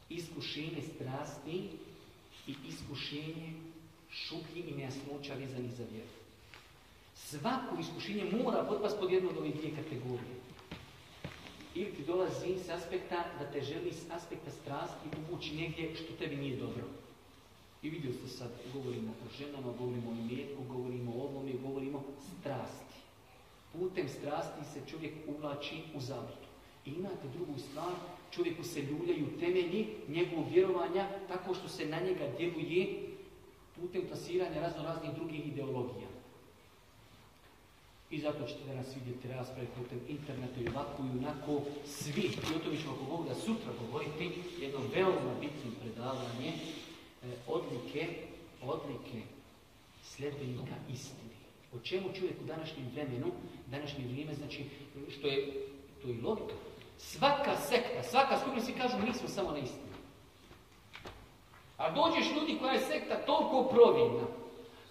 Iskušenje strasti i iskušenje šuplji i nejasnoća vezanih za vjeru. Svako iskušenje mora potpast pod jednu od ove dvije kategorije. Ili ti dolazi s aspekta da te želi s aspekta strasti uvući negdje što tebi nije dobro. I vidio ste sad, govorimo o ženama, govorimo o imetku, govorimo o ovome, govorimo o strasti. Putem strasti se čovjek uvlači u zabludu. I imate drugu stvar, čovjeku se ljuljaju temelji njegovog vjerovanja tako što se na njega djeluje putem plasiranja razno raznih drugih ideologija. I zato ćete danas vidjeti rasprave putem interneta i ovako i onako svi. I o tome ćemo da sutra govoriti jedno veoma bitno predavanje odlike, odlike sljedbenika istine. O čemu čovjek u današnjem vremenu, današnje vrijeme, znači, što je, to je logika. Svaka sekta, svaka skupina si kažu, mi smo samo na istini. A dođeš ljudi koja je sekta toliko providna,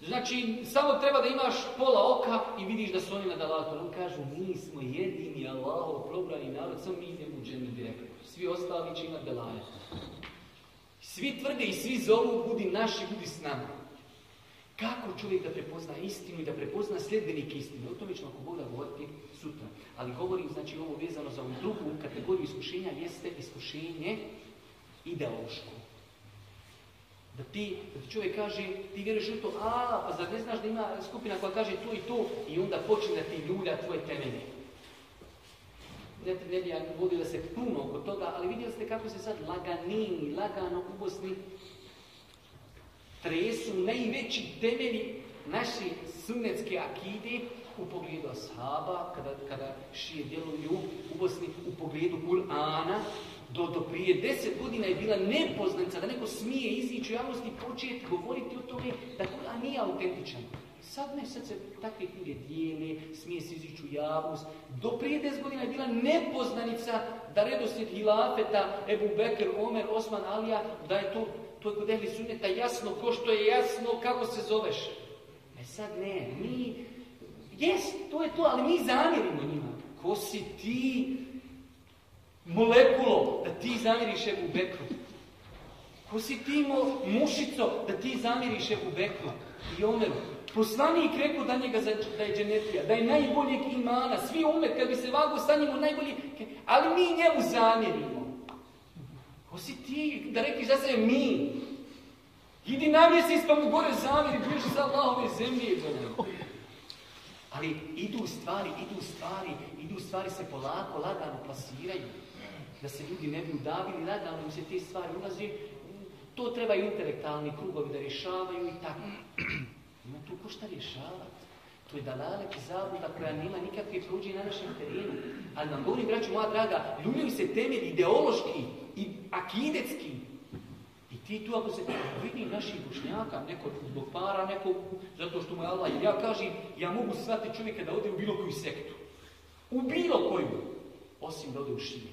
Znači, samo treba da imaš pola oka i vidiš da su oni na dalatu. On kažu, mi smo jedini Allahov probrani narod, samo mi idemo u dženu direktno. Svi ostali će imati delaje. Svi tvrde i svi zovu, budi naši, budi s nama. Kako čovjek da prepozna istinu i da prepozna sljedbenike istine? O tome ćemo ako Bog govoriti sutra. Ali govorim, znači, ovo vezano za ovu drugu kategoriju iskušenja jeste iskušenje ideološko. Da ti, da ti čovjek kaže, ti vjeruješ u to, a, pa zar ne znaš da ima skupina koja kaže to i to i onda počne da ti ljulja tvoje temelje ne, bi ja vodila se puno oko toga, ali vidjeli ste kako se sad laganini, lagano u Bosni tresu najveći temelji naši sunnetske akide u pogledu ashaba, kada, kada šije djeluju u Bosni u pogledu Kur'ana, do, do prije deset godina je bila nepoznanica da neko smije izići u javnosti početi govoriti o tome da Kur'an nije autentičan. Sad ne, sad se takve knjige dijele, smije se izići u javnost. Do prije 10 godina je bila nepoznanica da redoslijed hilafeta, Ebu Bekr, Omer, Osman, Alija, da je to, to je kod Ehli Sunneta jasno, ko što je jasno kako se zoveš. E sad ne, mi, jest, to je to, ali mi zamjerimo njima. ko si ti molekulo da ti zamiriš u Bekru? Ko si ti mušico da ti zamiriš u Bekru i Omeru? Poslanik rekao da njega da je dženetlija, da je najboljeg imana, svi umet kad bi se vago sa njim najbolji, ali mi njemu zamjerimo. Ko si ti da rekiš da se mi? Idi na mjesec pa mu gore zamjeri, budeš za Allahove zemlje. Ali idu stvari, idu stvari, idu stvari se polako, lagano plasiraju. Da se ljudi ne bi udavili, lagano im se te stvari ulazi. To trebaju intelektualni krugovi da rješavaju i tako. Ima tu ko šta rješavati. To je dalalek i zabluda koja nema nikakve prođe na našem terenu. Ali nam govorim, braću moja draga, ljudi se temelji ideološki i akidetski. I ti tu ako se vidi naših bošnjaka, neko zbog para, neko zato što mu je Allah. Ja kažem, ja mogu shvatiti čovjeka da ode u bilo koju sektu. U bilo koju. Osim da ode u šije.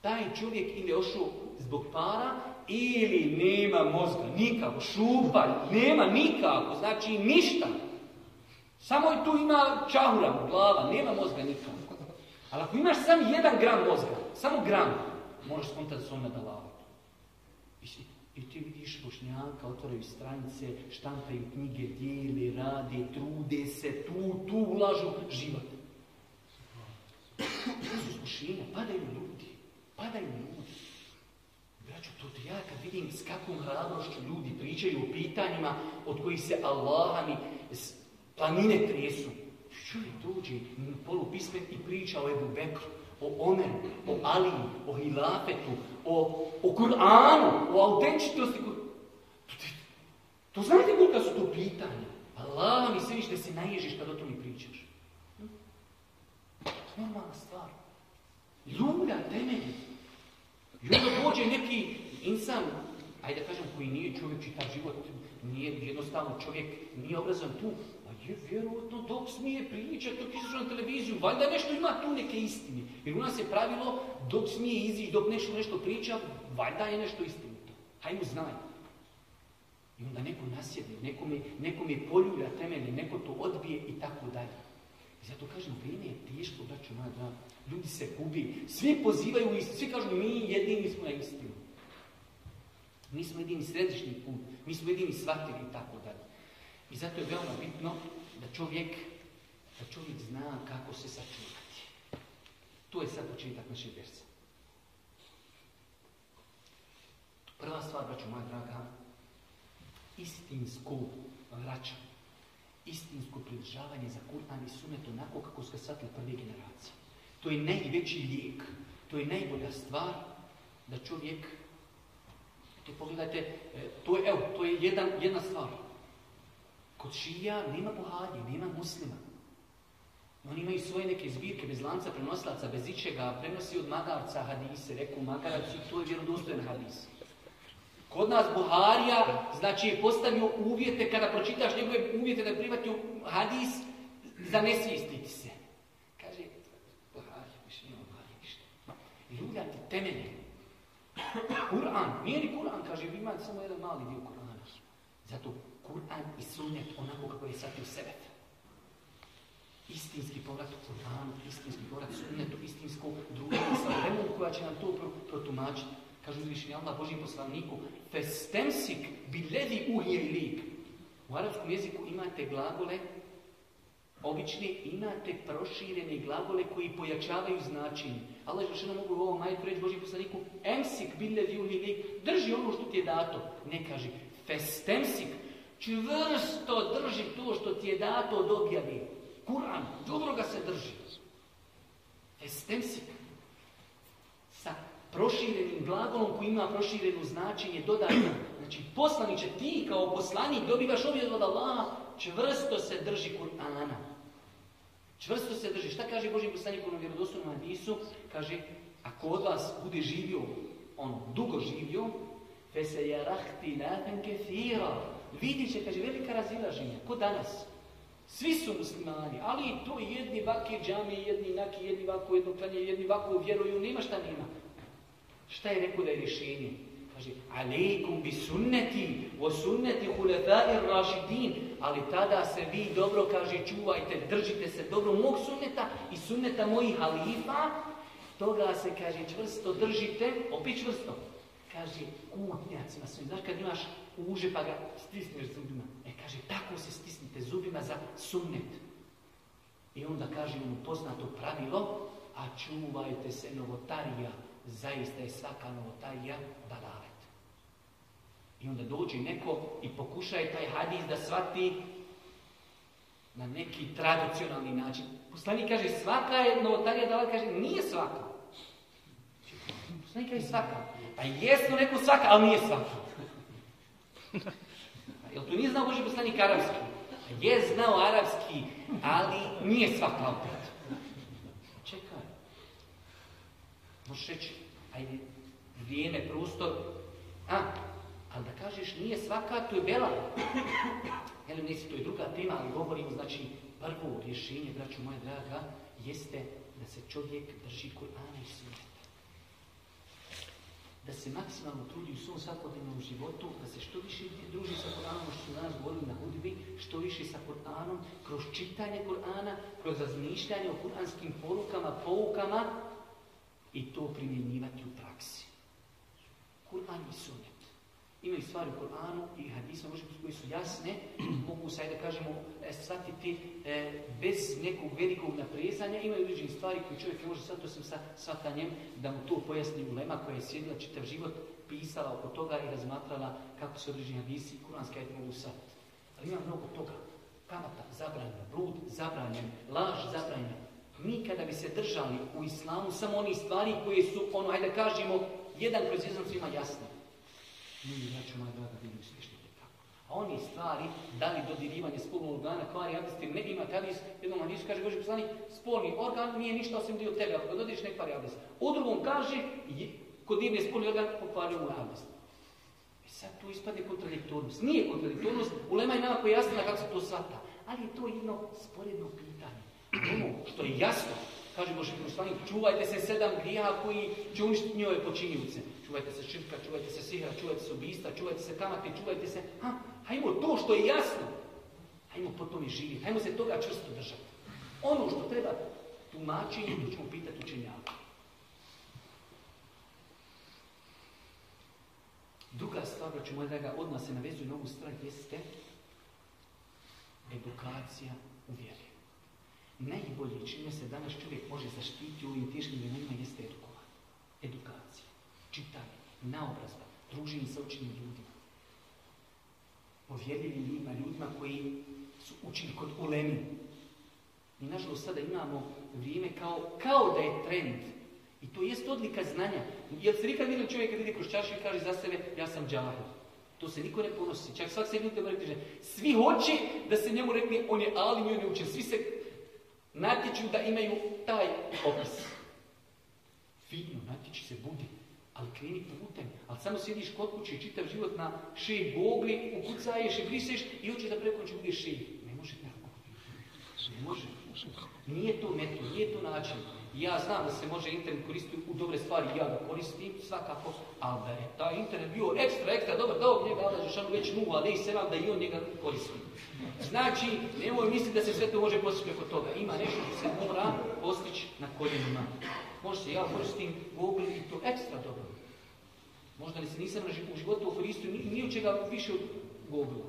Taj čovjek ili ošao zbog para ili nema mozga, nikako, šupalj, nema nikako, znači ništa. Samo je tu ima čahura, glava, nema mozga nikako. Ali ako imaš samo jedan gram mozga, samo gram, možeš spontati s na I, I ti vidiš bošnjaka, otvaraju stranice, štampaju knjige, dijeli, rade, trude se, tu, tu ulažu život. To su padaju ljudi, padaju ljudi. Braću, to ja kad vidim s kakvom hrabrošću ljudi pričaju o pitanjima od kojih se Allah mi planine tresu. Čovjek dođe polupismen i priča o Ebu Bekru, o Omeru, o Aliju, o Hilafetu, o, o Kur'anu, o autentičnosti. To, to znate kolika su to pitanja? Allah mi se da se naježiš kad o tome pričaš. Hm? Normalna stvar. Ljuda, temelji. Onda dođe neki insan, ajde da kažem, koji nije čovjek čitav život, nije jednostavno čovjek, nije obrazan tu, a je vjerojatno dok smije pričati, dok izađu na televiziju, valjda nešto ima tu neke istine. Jer u nas je pravilo, dok smije izići, dok nešto nešto priča, valjda je nešto istinito. Hajmo znaj. I onda neko nasjedi, neko mi poljulja temelje, neko to odbije i tako dalje. I zato kažem, vrijeme je teško, braću moja draga. Ljudi se gubi. Svi pozivaju istinu. Svi kažu, mi jedini smo na istinu. Mi smo jedini središnji put. Mi smo jedini shvatili i tako dalje. I zato je veoma bitno da čovjek, da čovjek zna kako se sačuvati. To je sad početak našeg versa. Prva stvar, braću moja draga, istinsko vraćanje istinsko pridržavanje za Kur'an i sunet onako kako ga shvatili prve generacije. To je najveći lijek, to je najbolja stvar da čovjek, te pogledajte, e, to je, evo, to je jedan, jedna stvar. Kod šija nema pohadnje, nema muslima. Oni imaju svoje neke zbirke bez lanca prenoslaca, bez ičega, prenosi od magarca hadise, reku magarac i to je vjerodostojan hadis. Kod nas Buharija, znači je postavio uvjete, kada pročitaš njegove uvjete da prihvatio hadis, za nesvijestiti se. Kaže, Buharija, više nema Buharija ništa. Ljudja ti temelje. Kur'an, nije ni Kur'an, kaže, vi samo jedan mali dio Kur'ana. Zato Kur'an i sunnet onako kako je u sebe. Istinski povrat u Kur'anu, istinski povrat sunnetu, istinsko društvo sa koja će nam to protumačiti. Kažu uzvišenje Allah Božim poslaniku, festemsik biledi uhije U arabskom jeziku imate glagole, obične, imate proširene glagole koji pojačavaju značenje. Allah je mogu u ovom majetu reći Božim poslaniku, emsik biledi uhije drži ono što ti je dato. Ne kaže, festemsik, čvrsto drži to što ti je dato od objavi. Kur'an, dobro ga se drži. Festemsik proširenim glagolom koji ima prošireno značenje dodatno. Znači, poslaniće, ti kao poslanik dobivaš objedu od Allaha, čvrsto se drži Kur'ana. Čvrsto se drži. Šta kaže Boži poslanik u vjerodostojnom hadisu? Kaže, ako od vas bude živio, on dugo živio, fe se je rahti nafen kefira. Vidit će, kaže, velika razilaženja. Ko danas? Svi su muslimani, ali to jedni vaki džami, jedni naki, jedni vako jedno klanje, jedni vako vjeruju, nema šta nema. Šta je rekao da je rješenje? Kaže, alejkum bi sunneti, o sunneti hulefai rašidin. Ali tada se vi dobro, kaže, čuvajte, držite se dobro mog sunneta i sunneta mojih halifa. Toga se, kaže, čvrsto držite, opet čvrsto. Kaže, kutnjacima svojim. Znaš kad imaš uže pa ga stisneš zubima. E, kaže, tako se stisnite zubima za sunnet. I onda kaže mu poznato pravilo, a čuvajte se novotarija. Zaista je svaka novotarija dalavet. I onda dođe neko i pokušaje taj hadis da shvati na neki tradicionalni način. Poslanik kaže svaka je novotarija dalavet, kaže nije svaka. Poslanik kaže svaka. Pa jesmo neko svaka, ali nije svaka. Jel to nije znao Boži poslanik arapski? Je znao arapski, ali nije svaka opet. Čekaj. Možeš reći, ajde, vrijeme, prostor. A, ali da kažeš nije svaka, to je bela. Jel, nisi, to je druga tema, ali govorimo, znači, prvo rješenje, braću moja draga, jeste da se čovjek drži Kur'ana i Sunneta. Da se maksimalno trudi u svom svakodnevnom životu, da se što više druži sa Kur'anom, što su danas govorili na hudbi, što više sa Kur'anom, kroz čitanje Kur'ana, kroz razmišljanje o kur'anskim porukama, poukama i to primjenjivati u praksi. Kur'an i sunet. Imaju stvari u Kur'anu i hadisma koji su jasne, mogu se, da kažemo, e, shvatiti e, bez nekog velikog naprezanja. Imaju određene stvari koje čovjek može, sad to sam sa shvatanjem, da mu to pojasni ulema koja je sjedila čitav život, pisala oko toga i razmatrala kako se određeni hadisi i kuranski ajde mogu shvatiti. Ali ima mnogo toga. Kamata zabranjena, blud zabranjen, laž zabranjena. Mi kada bi se držali u islamu samo oni stvari koje su, ono, hajde kažemo, jedan kroz jedan svima jasni. Mi, znači, moja draga, bili uspješni tako. A oni stvari, da li dodirivanje spolnog organa, kvari abdest ne ima hadis, jednom hadisu kaže, Boži poslanik, spolni organ nije ništa osim dio tebe, ako ga dodiriš, ne kvari abdest. U drugom kaže, kod dirne spolni organ, pokvario mu abdest. E sad tu ispadne kontradiktornost. Nije kontradiktornost, ulema je nama pojasnila kako se to svata. Ali je to jedno sporedno pitanje. Ono što je jasno, kaže Boži poslanik, čuvajte se sedam grija koji će uništiti njove počinjivce. Čuvajte se širka, čuvajte se sihra, čuvajte se ubista, čuvajte se kamate, čuvajte se... Ha, hajmo to što je jasno. Hajmo po tome živjeti. Hajmo se toga čvrsto držati. Ono što treba tumačenje, to ćemo pitati učenjaka. Druga stvar, ću moja draga, odmah se navezuje na ovu stvar, jeste edukacija u vjeri. Najbolje čime se danas čovjek može zaštiti u ovim teškim vremenima jeste edukovanje. Edukacija, čitanje, naobrazba, druženje sa učenim ljudima. Povjerljivim ljudima, ljudima koji su učili kod ulemi. Mi nažalost sada imamo vrijeme kao, kao da je trend. I to jest odlika znanja. Jel se nikad vidio čovjek kad ide kroz čašu i kaže za sebe ja sam džahil. To se niko ne ponosi. Čak svak se ljudi svi hoće da se njemu rekne on je alim i on je učen. Svi se natječu da imaju taj opis. Fino, natječi se, budi. Ali kreni putem. Ali samo sjediš kod kuće i čitav život na šej gogli, ukucaješ i briseš i hoćeš da preko bude šej. Ne može tako. Ne može. Nije to meto, nije to način. Ja znam da se može internet koristiti u dobre stvari, ja ga koristim svakako, ali da je taj internet bio ekstra, ekstra dobar, da ovdje njega Allah Žešanu već nuhu, ali se vam da i on njega koristi. Znači, nemoj misliti da se sve to može postići preko toga. Ima nešto što se mora postići na koljenima. Može se, ja koristim Google i to ekstra dobro. Možda li se nisam u životu koristio ni, u čega više od Google.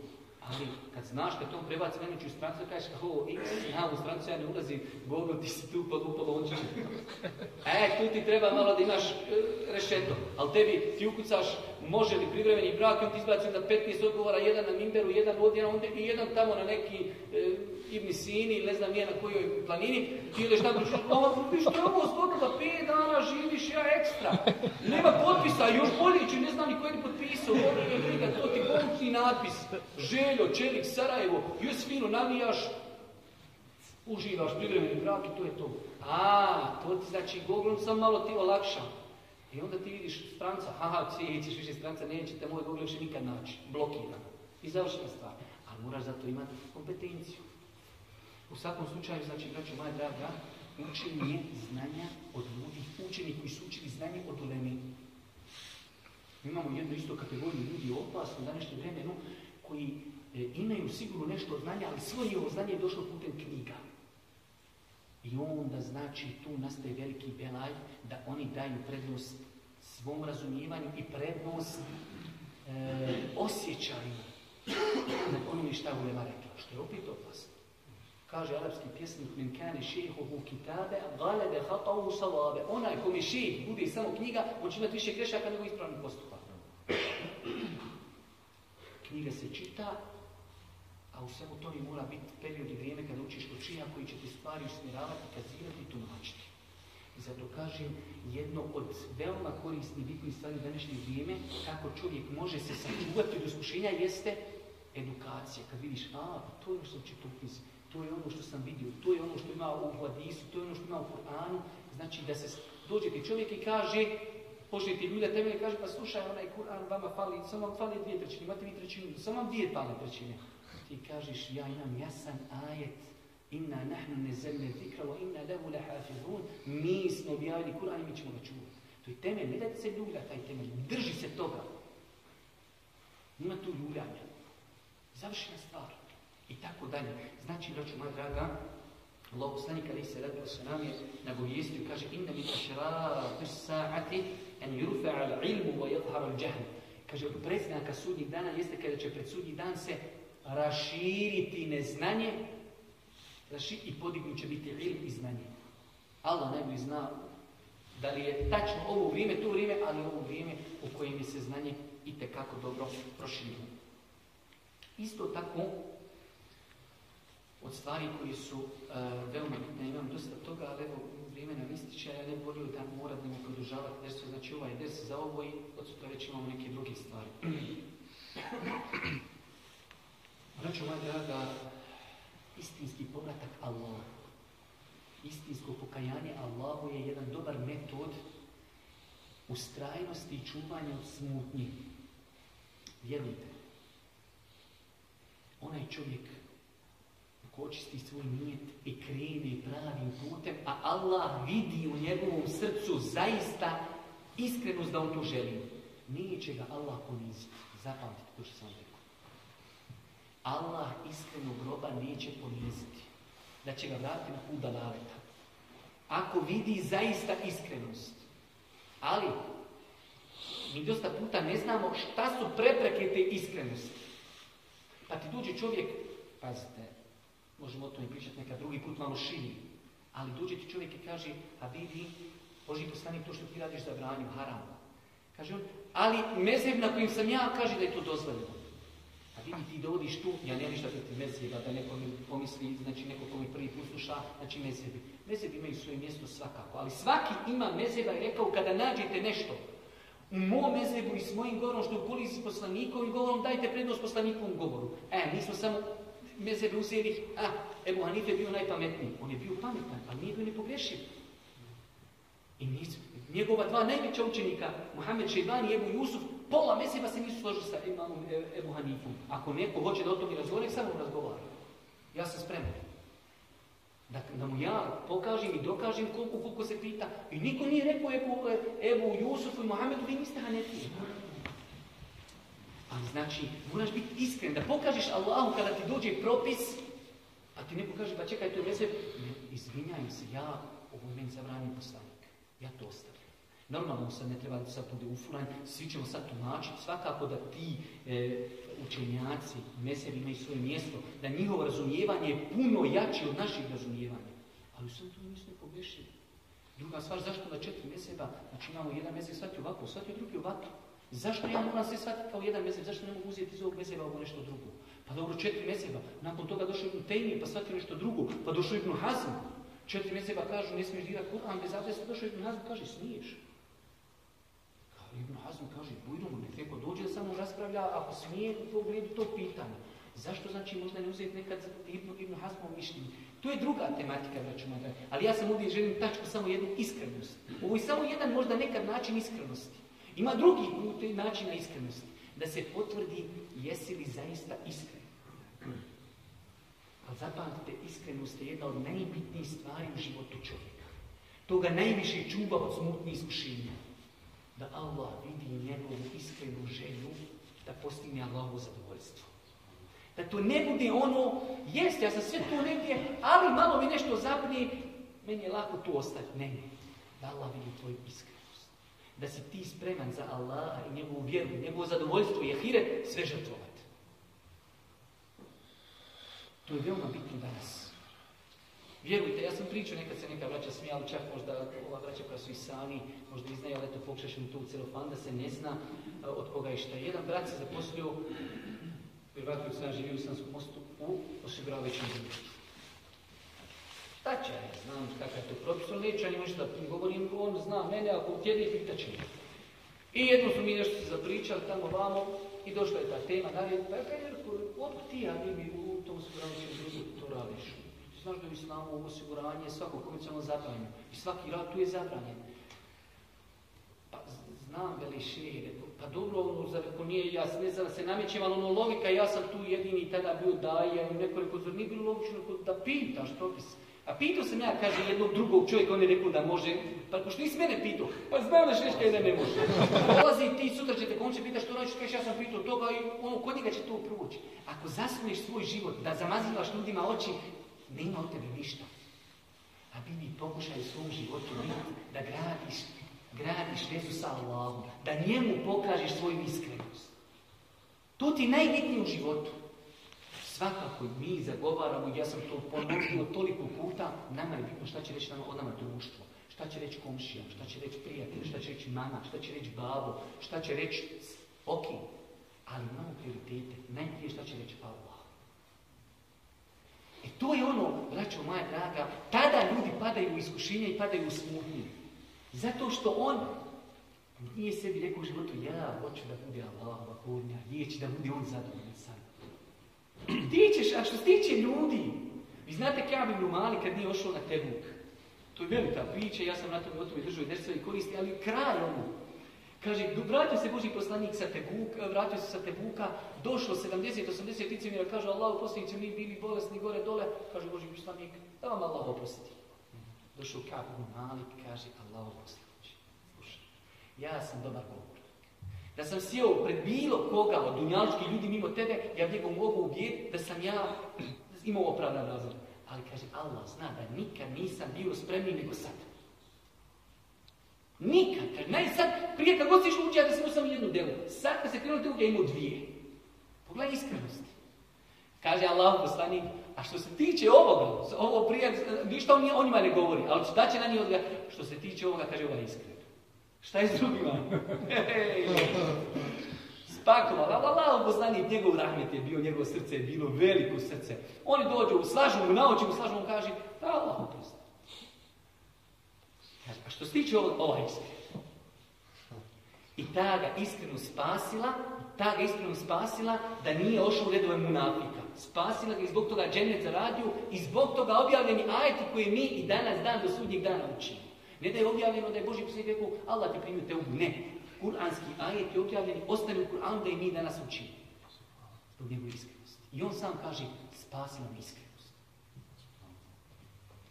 Ali kad znaš kad on prebaci na u strancu, kažeš o, x, ja u strancu ja ne ulazim, Google ti si tu pod upolončiću. E, tu ti treba malo da imaš e, rešeto. Ali tebi ti ukucaš može li privremeni brak, on ti izbaci onda 15 odgovora, jedan na Mimberu, jedan ovdje, onda i jedan tamo na neki e, Ibni Sini, ne znam nije na kojoj planini, ti ideš tamo, ovo, viš što je ovo skoro, pet dana živiš ja ekstra. Nema potpisa, još bolje, ne znam ni ko je potpisao, ovo je briga, to ti bonusni natpis. Željo, Čelik, Sarajevo, još fino navijaš, uživaš privremeni brak i to je to. A, to ti znači Google sam malo ti olakša. I onda ti vidiš stranca, haha, ćeš više stranca, nećete moj Google više nikad naći, blokirano. I završena stvar. Ali moraš zato imati kompetenciju. U svakom slučaju, znači, braću moja draga, učenje znanja od ljudi, učeni koji su učili znanje od ulemi. Mi imamo jednu isto kategoriju ljudi opasno u današnje vrijeme, no, koji e, imaju sigurno nešto znanja, ali svoje ovo znanje je došlo putem knjiga. I onda znači tu nastaje veliki belaj da oni daju prednost svom razumijevanju i prednost e, osjećaju na onome šta ulema rekla, što je opet opasno. Kaže arapski pjesnik min kane šehohu kitabe galebe hatavu salabe. Onaj mi šeh bude samo knjiga, on će imati više grešaka nego ispravni postupak. Knjiga se čita, a u svemu tome mora biti period i vrijeme kada učiš čija koji će ti stvari usmjeravati, kazivati i tumačiti. I zato kažem, jedno od veoma korisnih bitnih stvari u današnje vrijeme, kako čovjek može se sačuvati od iskušenja, jeste edukacija. Kad vidiš, a, to je ono što sam čitao to je ono što sam vidio, to je ono što ima u Hadisu, to je ono što ima u Kur'anu. Znači da se dođe ti čovjek i kaže, počne ti ljude temelje kaže, pa slušaj, onaj Kur'an vama fali, samo vam fali dvije trećine, imate vi trećinu, samo vam dvije fali trećine. Ti kažeš, ja imam jasan ajet, inna nahnu nezemne zikra, wa inna lehu lehafizun, mi smo objavili Kur'an i mi ćemo ga čuvati. To je temelj, ne da se ljulja taj temelj, drži se toga. Nima tu ljuljanja. Završena stvar. I tako dalje. Znači, braću moja draga, Allah poslanik ali se radi se nam je kaže inna mi ašrati sa'ati en yurfa al ilmu wa yadhhar al jahl. Kaže od predznaka sudnjih dana jeste kada će pred sudnji dan se raširiti neznanje i podignut će biti ilm i znanje. Allah najbolje zna da li je tačno ovo vrijeme, to vrijeme, ali ovo vrijeme u kojem je se znanje i kako dobro proširilo. Isto tako, od stvari koji su uh, veoma bitne. Imam dosta toga, ali evo vrijeme nam ističe, ja ne volio da mora da mi produžavati desu, znači ovaj des za ovo i od sutra već imamo neke druge stvari. Znači, moja draga, istinski povratak Allah, istinsko pokajanje Allahu je jedan dobar metod ustrajnosti i čuvanja od smutnji. Vjerujte, onaj čovjek ko očisti svoj nijet i krene pravim putem, a Allah vidi u njegovom srcu zaista iskrenost da on to želi. Neće ga Allah poniziti. Zapamtite to što sam rekao. Allah iskrenog groba neće poniziti. Da će ga vratiti na dalaleta. Ako vidi zaista iskrenost. Ali, mi dosta puta ne znamo šta su prepreke te iskrenosti. Pa ti dođe čovjek, pazite, možemo o tome pričati nekad drugi put malo širi. Ali dođe ti čovjek i kaže, a vidi, Boži poslanik, to što ti radiš za branju, haram. Kaže on, ali mezheb na kojim sam ja kaže da je to dozvoljeno. A vidi ti dovodiš tu, ja ne ništa protiv mezheba, da neko mi pomisli, znači neko ko mi prvi put sluša, znači mezhebi. Mezhebi imaju svoje mjesto svakako, ali svaki ima mezheba i rekao kada nađete nešto, u mom mezebu i s mojim govorom što kolisi s poslanikovim govorom, dajte prednost poslanikovom govoru. E, mi samo mezebe uzeli, a, Ebu Hanife je bio najpametniji. On je bio pametan, ali nije bio ni pogrešiv. I nisu, njegova dva najveća učenika, Mohamed Šeibani i Ebu Jusuf, pola mezeba se nisu složili sa imamom Ebu Hanifom. Ako neko hoće da o tome razgovara, samo razgovara. Ja sam spreman. Da, da mu ja pokažem i dokažem koliko, koliko se pita. I niko nije rekao Ebu, Ebu Jusufu i Mohamedu, vi niste Hanefiji. Ali znači, moraš biti iskren, da pokažeš Allahu kada ti dođe propis, a ti ne pokaže, pa čekaj, to je meze, ne, izvinjaj se, ja ovo meni zabranjen poslanik. Ja to ostavim. Normalno sad ne treba da sad bude ufuran, svi ćemo sad tumačiti, svakako da ti e, učenjaci, imaju svoje mjesto, da njihovo razumijevanje je puno jače od naših razumijevanja. Ali sam to nismo pogrešili. Druga stvar, zašto na četiri meseba, znači imamo jedan mesec shvati ovako, shvati drugi ovako. Zašto ja moram se shvatiti kao jedan mjesec? Zašto ne mogu uzeti iz ovog mjeseva ovo nešto drugo? Pa dobro, četiri mjeseva. Nakon toga došao Ibn Tejmije, pa shvatio nešto drugo. Pa došao Ibn Hazm. Četiri mjeseva kažu, ne smiješ dirati Kur'an bez abdesta. Došao Ibn Hazm, kaže, smiješ. Kao Ibn Hazm kaže, bujno nek neko dođe da samo raspravlja, ako smije u pogledu to pitanje. Zašto znači možda ne uzeti nekad Ibn, Ibn Hazmov mišljenje? To je druga tematika, braću Ali ja sam ovdje želim tačku samo jednu iskrenost. Ovo je samo jedan možda nekad način iskrenosti. Ima drugi put i načina iskrenosti. Da se potvrdi jesi li zaista iskren. Ali zapamtite, iskrenost je jedna od najbitnijih stvari u životu čovjeka. To ga najviše čuva od smutnih iskušenja. da Allah vidi njegovu iskrenu želju da postigne Allahovu zadovoljstvo. Da to ne bude ono, jest, ja sam sve tu negdje, ali malo mi nešto zapne, meni je lako tu ostati. Ne. Da Allah vidi tvoju iskrenost. Da si ti spreman za Allaha i njegovu vjeru, njegovo zadovoljstvo i ahiret sve žrtvovati. To je veoma bitno danas. Vjerujte, ja sam pričao, nekad se neka vraća smijala, čak možda ova vraća koja su i sami, možda i znaju, ali eto pokušaš mu tu u celofan da se ne zna e, od koga je šta. Jedan brat se zaposlio, vratio sam živio u Sanskom mostu, u osiguravajućem društvu. Šta će ja, znam kakav je to propis, on neće ani ništa govorim, on zna mene, ako tjede, pita će me. I jedno su mi nešto zapričali tamo vamo i došla je ta tema, dalje, pa ja kaj, otkud ti, ja mi u tom osiguravajućem društvu to radiš? Znaš da u islamu osiguranje svako komercijalno zabranjeno. I svaki rad tu je zabranjen. Pa znam veli šehe, pa dobro, ono, zar ako nije, ja ne znam da se namećem, ali ono logika, ja sam tu jedini tada bio daje, i neko rekao, zar nije bilo logično da pitaš propis. A pitao sam ja, kaže, jednog drugog čovjeka, on je rekao da može, pa pošto nisi mene pitao, pa znam da šeška da ne može. Dolazi ti, sutra ćete konče pitaš što radiš, kažeš ja sam pitao toga i ono, kod njega će to proći. Ako zasuneš svoj život, da zamazivaš ljudima oči, nema od tebe ništa. A bi mi pokušaj u svom životu da gradiš, gradiš vezu sa Allahom, da njemu pokažeš svoju iskrenost. To ti najbitnije u životu. Svakako mi zagovaramo, ja sam to ponovio toliko puta, nama je bitno šta će reći nama, od nama društvo. Šta će reći komšija, šta će reći prijatelj, šta će reći mama, šta će reći babo, šta će reći ok. Ali imamo prioritete. Najprije šta će reći Allah. I to je ono, braćo moja draga, tada ljudi padaju u iskušenja i padaju u smutnje. Zato što on nije sebi rekao u životu, ja hoću da bude Allah, vakurnia, riječi da bude on zadovoljan sam. Ti ćeš, a što se tiče ljudi, vi znate Kjab ibn Mali kad nije ošao na Tebuk. To je velika priča, ja sam na tome o držao i i koristi, ali kraj ono. Kaže, vratio se Boži poslanik sa Tebuka, vratio se sa Tebuka, došlo 70-80 licemira, kaže Allah poslanici, mi bili bolesni gore dole, kaže Boži poslanik, da vam Allah oprosti. Došao Kabu Malik, kaže Allah slušaj, ja sam dobar govor. Da sam sjeo pred bilo koga od dunjaličkih ljudi mimo tebe, ja njega mogu ubijediti da sam ja imao opravdan razlog. Ali kaže, Allah zna da nikad nisam bio spremni nego sad. Nikad. Naj sad, prije kad god si išao da sam samo jednu delu. Sad kad se krenuo te ja imao dvije. Pogledaj iskrenosti. Kaže Allah poslanik, a što se tiče ovoga, ovo prije, ništa on, o njima ne govori, ali da će na njih odga, što se tiče ovoga, kaže ovaj iskren. Šta je s drugima? Spakovala, Allah poslanik, njegov rahmet je bio, njegovo srce je bilo veliko srce. Oni dođu, slažu mu, nauči mu, slažu mu, kaže, da Allah oprosti. A što se tiče ova iskrena. I ta ga iskreno spasila, ta ga iskreno spasila da nije ošao u redove munafika. Spasila ga i zbog toga džennet zaradio i zbog toga objavljeni ajeti koje mi i danas dan do sudnjeg dana učimo. Ne da je objavljeno da je Boži posljednik rekao Allah ti primio te Ne. Kur'anski ajet je objavljeni, ostane u Kur'anu da i mi danas učimo. Zbog njegove iskrenosti. I on sam kaže, spasila mi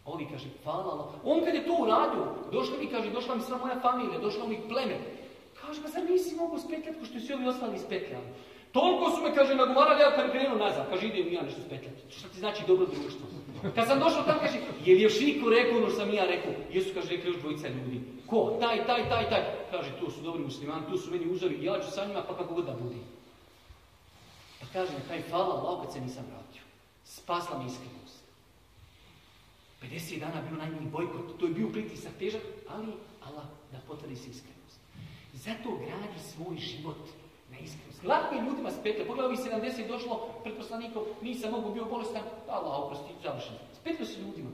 Ovi kaže, hvala On kad je to uradio, došla mi, kaže, došla mi sva moja familija, došla mi pleme. Kaže, pa zar nisi mogu spetljati ko što su ovi ostali ispetljali? Toliko su me, kaže, nagovarali, ja kad krenuo nazad. Kaže, idem ja nešto spetljati. Što ti znači dobro društvo? Kad sam došao tamo, kaže, je li još niko rekao ono što sam ja rekao? Jesu, kaže, rekli još dvojica ljudi. Ko? Taj, taj, taj, taj. Kaže, tu su dobri muslimani, tu su meni uzori, ja ću sa njima, pa kako god da budi. Pa kaže, taj hvala Allah kad se nisam vratio. Spasla mi iskreno. 50 dana bio najmanji bojkot, to je bio pritisak težak, ali Allah da potvrdi se iskrenost. Zato gradi svoj život na iskrenost. Lako je ljudima spetlja. Pogledaj ovih 70 došlo pred poslanikom, nisam mogu bio bolestan, Allah oprosti, završen. Spetlja se ljudima.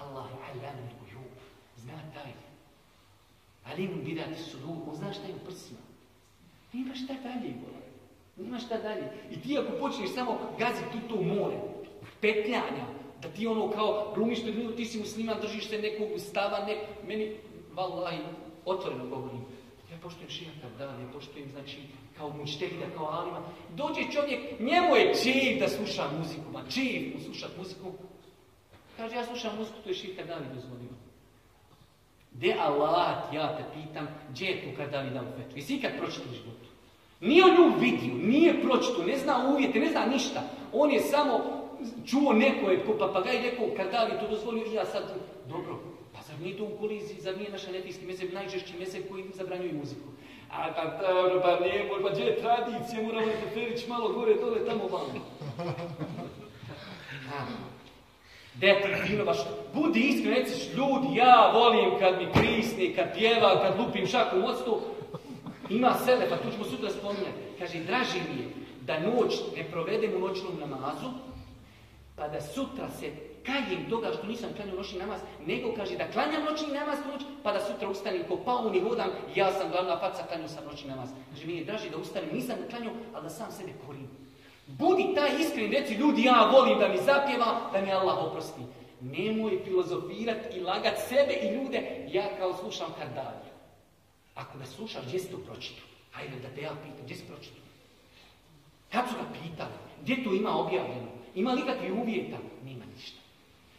Allah alam ujub, zna taj. Alim bidati sudur, on zna šta je u prsima. Nima šta dalje, Nima šta dalje. I ti ako počneš samo gaziti tu to more, petljanja, da ti ono kao glumiš pred ti si musliman, držiš se nekog stava, nek, meni, vallahi, otvoreno govorim, poštujem da, ja poštujem, znači, kao mučtehida, kao alima. Dođe čovjek, njemu je čiv da sluša muziku, ma čiv mu slušat muziku. Kaže, ja slušam muziku, to je šijaka, da li dozvolio. De Allah, ja te pitam, gdje je tu kada li dao fetvu? Jesi ikad pročitao životu? Nije on nju vidio, nije pročitao, ne zna uvjete, ne zna ništa. On je samo čuo neko je ko papagaj rekao, kada li to dozvolio ja sad, nije to u koliziji, zar nije naš anetijski mezeb najžešći mezeb koji zabranjuje muziku? A pa, pa nije, pa gdje je tradicija, moramo Ferić malo gore, dole, tamo vamo. Fino baš, budi iskren, reciš, ljudi, ja volim kad mi krisni, kad pjeva, kad lupim šaku u mostu, ima sebe, pa tu ćemo sutra spominjati. Kaže, draži mi je da noć ne provedem u noćnom namazu, pa da sutra se kajem toga što nisam klanio noćni namaz, nego kaže da klanjam noćni namaz noć, pa da sutra ustanem ko paun i hodam, ja sam glavna faca, klanio sam noćni namaz. Kaže, mi je draži da ustanem, nisam klanio, ali da sam sebe korim. Budi taj iskren, reci ljudi, ja volim da mi zapjeva, da mi Allah oprosti. Nemoj filozofirati i lagat sebe i ljude, ja kao slušam dalje. Ako ga slušaš, gdje si to pročito? Hajde da te ja pitam, gdje si pročito? Kad su ga pitali? Gdje to ima objavljeno? Ima li kakvi uvjeta? Ništa.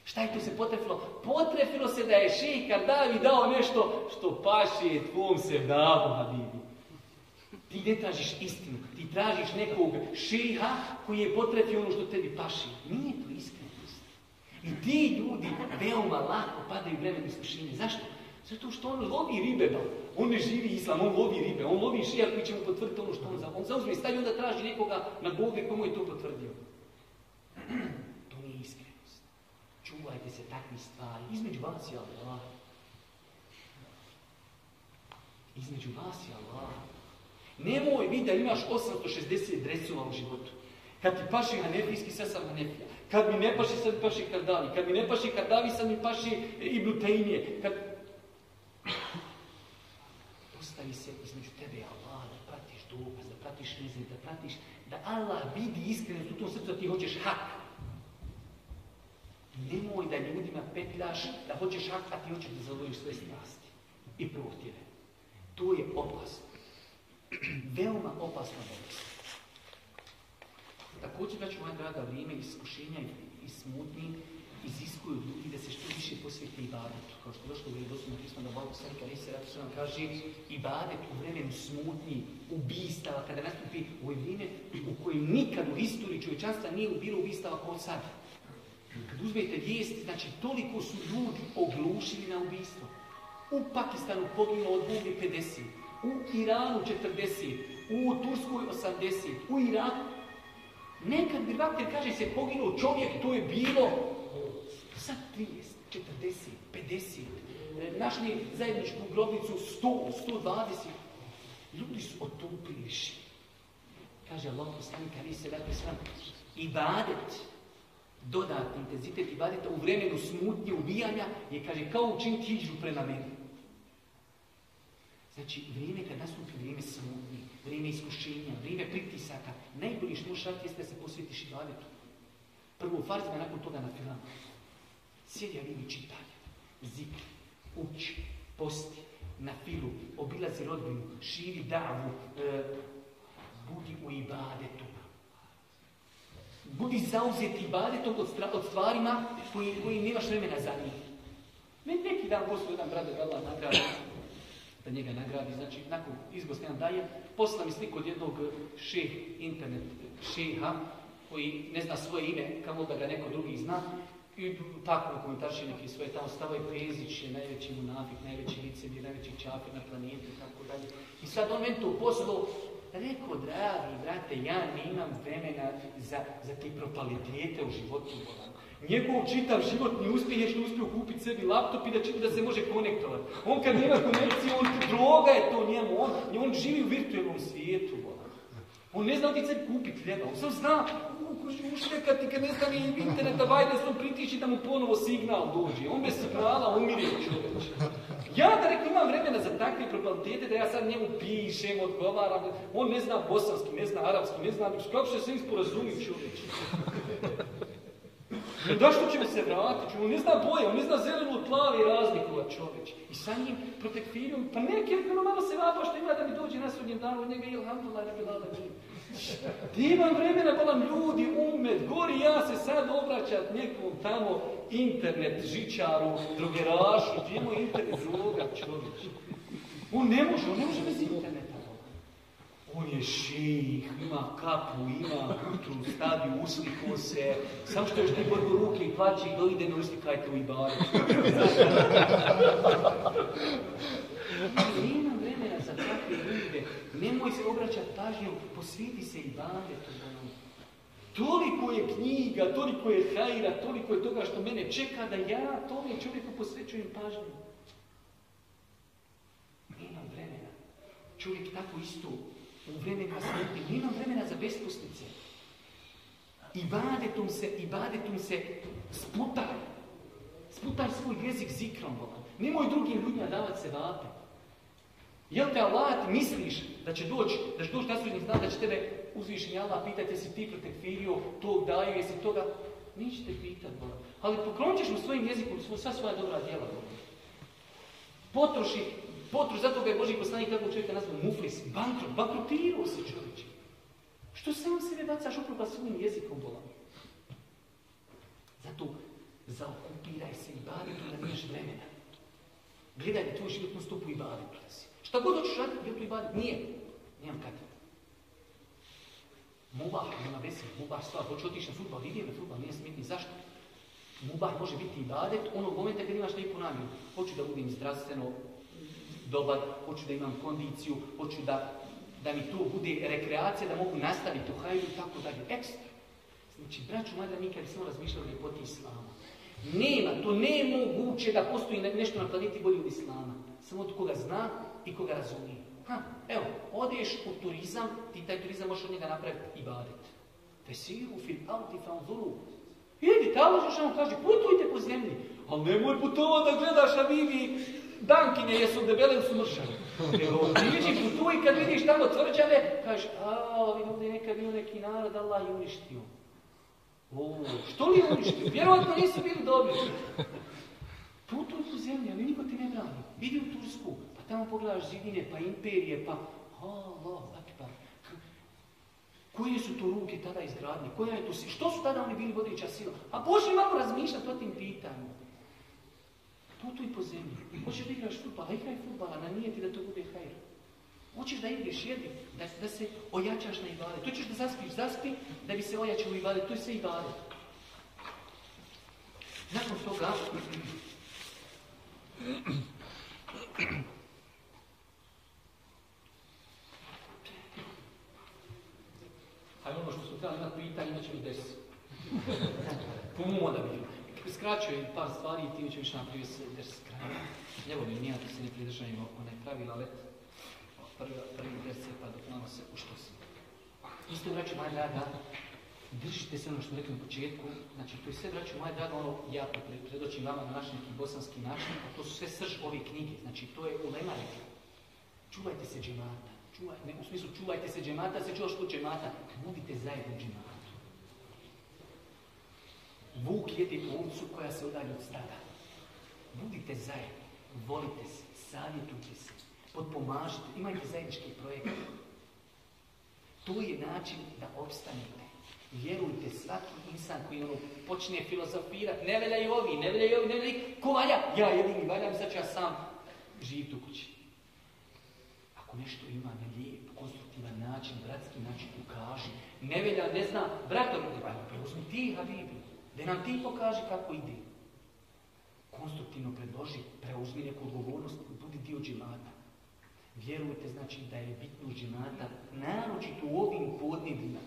Šta je to se potrefilo? Potrefilo se da je šejh Kardavi dao nešto što paše tvom se davu, Habibi. Ti ne tražiš istinu, ti tražiš nekog šeha koji je potrefio ono što tebi paši. Nije to iskrenost. I ti ljudi veoma lako padaju vremenu iskušenja. Zašto? Zato što on lovi ribe, on ne živi islam, on lovi ribe, on lovi šija koji će mu potvrditi ono što on za. On zauzme i stavi onda traži nekoga na Boga komu je to potvrdio. Čuvajte se takvih stvari. Između vas i Allah. Između vas i Allah. Nemoj vi da imaš 860 dresova u životu. Kad ti paši Hanefijski, sad sam Hanefija. Kad mi ne paši, sad mi paši Kardavi. Kad mi ne paši Kardavi, sad mi paši Ibn Tejnije. Kad... Postavi se između tebe i Allah, da pratiš dokaz, da pratiš nezim, da pratiš, da Allah vidi iskrenost u tom srcu da ti hoćeš hak. Nemoj da ljudima petljaš da hoćeš hak, a ti hoćeš da zadovoljiš svoje strasti i prohtjeve. To je opasno. Veoma opasna bolest. Također, da ću moja draga, vrijeme iskušenja i smutnji iziskuju ljudi da se što više posvijete ibadetu. Kao što došlo u vjerodostojnom pismu da Bogu Sarka Risa Ratu nam kaže ibadet u vremenu smutnji, ubistava, kada nastupi u vrijeme u kojem nikad u historiji čovječanstva nije bilo ubistava kao sad. Kad uzmete vijesti, znači toliko su ljudi oglušili na ubistvo. U Pakistanu poginulo od Boga 50, u Iranu 40, u Turskoj 80, u Iraku. Nekad bi kaže se poginuo čovjek, to je bilo sad 30, 40, 50. Našli zajedničku grobnicu 100, 120. Ljudi su otupili Kaže Allah poslanik ali se radi sram. Ibadet, dodatni intenzitet ibadeta u vremenu smutnje, ubijanja je kaže kao učin kiđu prema meni. Znači, vrijeme kad nastupi vrijeme smutnje, vrijeme iskušenja, vrijeme pritisaka, najbolji što možeš jeste da se posvetiš ibadetu. Prvo farzima, nakon toga na filmu. Sjedi vi čitanje, zikr, uči, posti, na filu, obilazi rodbinu, širi davu, e, budi u ibadetu. Budi zauzeti ibadetom od, od stvarima koji, koji nemaš vremena za njih. Meni neki dan poslije jedan brat da nagradi, da njega nagradi, znači nakon izgost jedan daje, posla mi sliku od jednog šeh, internet šeha, koji ne zna svoje ime, kamo da ga neko drugi zna, i tako komentarši neki svoje tamo stavaju Pezić je najveći munafik, najveći licemir, najveći čafir na planetu i tako dalje. I sad on meni to poslao, rekao, dragi brate, ja nemam vremena za, za te propalitete u životu. Njegov čitav životni uspjeh je što uspio kupiti sebi laptop i da čita da se može konektovati. On kad nema konekcije, on droga je to njemu, on, on živi u virtualnom svijetu. On ne zna gdje će kupiti hljeba, on sam zna ušljekati kad ne stane interneta, on pritiši da mu ponovo signal dođe. On bez signala umire čovječ. Ja da rekao imam vremena za takve propalitete da ja sad njemu pišem, odgovaram. On ne zna bosanski, ne zna arapski, ne zna kako se sve sporazumiju čovječ. Da što ćemo se vratiti? On ne zna boje, on ne zna zelenu od plave razlikovat čovječ. I sa njim protekfirom, pa neki ono malo se vapa što ima da mi dođe na sudnjem danu od njega i alhamdulillah ne da Ti imam vremena, bolam ljudi, umet, gori ja se sad obraćat nekom tamo internet žičaru, drogerašu, gdje mu internet droga čovječ. On ne može, on ne može bez interneta. On je ših, ima kapu, ima kutru, stavi, usliko se. Sam što još ti borbu ruke i plaći i dojde, no istikajte u ibaru. Nema vremena za takve ljude. Nemoj se obraćati pažnju, posviti se i badetu. Toliko je knjiga, toliko je hajra, toliko je toga što mene čeka da ja tome čovjeku posvećujem pažnju. Nemam vremena. Čovjek tako isto u vremena smrti, nemam vremena za besposnice. I badetom se, i badetom se sputaj. Sputaj svoj jezik zikrom, Nemoj drugim ljudima davati se vape. Jel te Allah ti misliš da će doći, da će doći nasudnji zna da će tebe uzvišenje Allah pitati jesi ti protekfirio, tog daju, jesi toga? Neće te pitat, Boga. Ali poklonit mu svojim jezikom sva svoja dobra djela, Boga. Potroši Potruž, zato ga je Boži poslanik tako čovjeka nazvao muflis, bankrot, bankrotirao se čovječe. Što sam sebe bacaš upravo svojim jezikom bolam? Zato zaokupiraj se i badetu da nemaš vremena. Gledaj da tvoj život stupu i da si. Šta god hoćeš raditi, i badetu? Nije. Nijem kad. Mubah, nema veze, mubah stvar, hoću otići na futbol, idem na futbol, nije smitni. Zašto? Mubah može biti i badet onog momenta kad imaš neku namjeru. Hoću da budem zdravstveno dobar, hoću da imam kondiciju, hoću da, da mi to bude rekreacija, da mogu nastaviti u hajru i tako dalje. Ekstra. Znači, braću, mada mi kad smo razmišljali o ljepoti Islama, nema, to nemoguće da postoji nešto na planeti bolje od Islama. Samo od koga zna i koga razumije. Ha, evo, odeš u turizam, ti taj turizam možeš od njega napraviti i badet. Fesiru fil auti fanzuru. Idite, Allah što kaže, putujte po zemlji. Ali nemoj putovati da gledaš, a vi dankinje jesu debele ili su mršave. Iđi putuj kad vidiš tamo tvrđave, kažeš, a ovdje ovdje nekad bio neki narod, Allah je uništio. O, što li je uništio? Vjerovatno nisu bili dobri. Putuj po zemlji, ali niko ti ne brani. Vidi u Tursku, tamo pogledaš zidine, pa imperije, pa pa. Koje su to ruke tada izgradnje? Koja je to Što su tada oni bili vodeća sila? A Boži malo razmišljati o tim pitanjima. Putuj po zemlji. Hoćeš da igraš futbal, a igraj futbala, na nije ti da to bude hajr. Hoćeš da ideš, jedi, da, da se ojačaš na ibade. Tu ćeš da zaspiš, zaspi, da bi se ojačao ibade. To je sve ibade. Nakon toga, Ajde ono što su trebali imati pitanje, imat će mi deset. Puno da bi skraćuje par stvari i ti ću više napravio se ders kraja. Ne volim nijati se ne pridržajimo one pravila, ali prvi, prvi ders je pa dok malo se u što se. Isto, braću moja draga, držite se ono što rekli na početku, znači to je sve, braću moja draga, ono ja to predočim vama na naš neki bosanski način, a to su sve srž ove knjige, znači to je ulema rekla. Čuvajte se džemata, čuvajte, ne, u smislu čuvajte se džemata, se čuvaš kod džemata, budite zajedno džemata. Vuk jede ovcu koja se udalje od stada. Budite zajedni, volite se, savjetujte se, podpomažite, imajte zajednički projekt. To je način da opstanete. Vjerujte, svaki insan koji ono počne filozofirati, ne veljaju ovi, ne veljaju ovi, ne veljaju, ko valja? Ja jedini valjam, sad ću ja sam živiti u kući. Ako nešto ima na lijep, konstruktivan način, bratski način, ukaži. Ne velja, ne zna, bratom, preuzmi ti, Habibi. Da nam ti pokaži kako ide. Konstruktivno predloži, preuzmi neku odgovornost, budi dio džemata. Vjerujte znači da je bitno džemata, naročito u ovim podnebljima,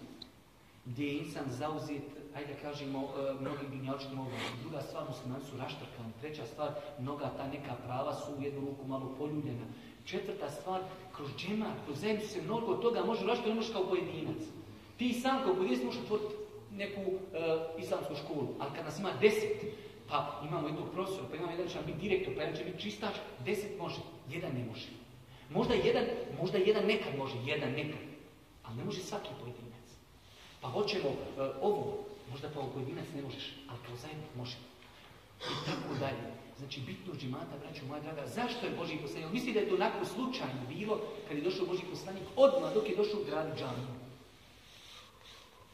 gdje je insan zauzet, ajde da kažemo, e, mnogim dunjaličkim oblastima. Druga stvar, muslimani su raštrkani. Treća stvar, mnoga ta neka prava su u jednu ruku malo poljuljena. Četvrta stvar, kroz džemat, kroz zemlju se mnogo toga može urašiti, ne možeš kao pojedinac. Ti sam kao pojedinac možeš otvoriti neku uh, islamsku školu, ali kad nas ima deset, pa imamo jednog profesora, pa imamo jedan će biti direktor, pa jedan će biti čistač, deset može, jedan ne može. Možda jedan, možda jedan nekad može, jedan nekad, ali ne može svaki pojedinac. Pa hoćemo uh, ovo, Možda kao pojedinac ne možeš, ali kao zajedno može. I tako dalje. Znači, bitno džimata, braću moja draga, zašto je Boži poslanik? Misli da je to onako slučajno bilo kad je došao Boži poslanik odmah dok je došao u grad.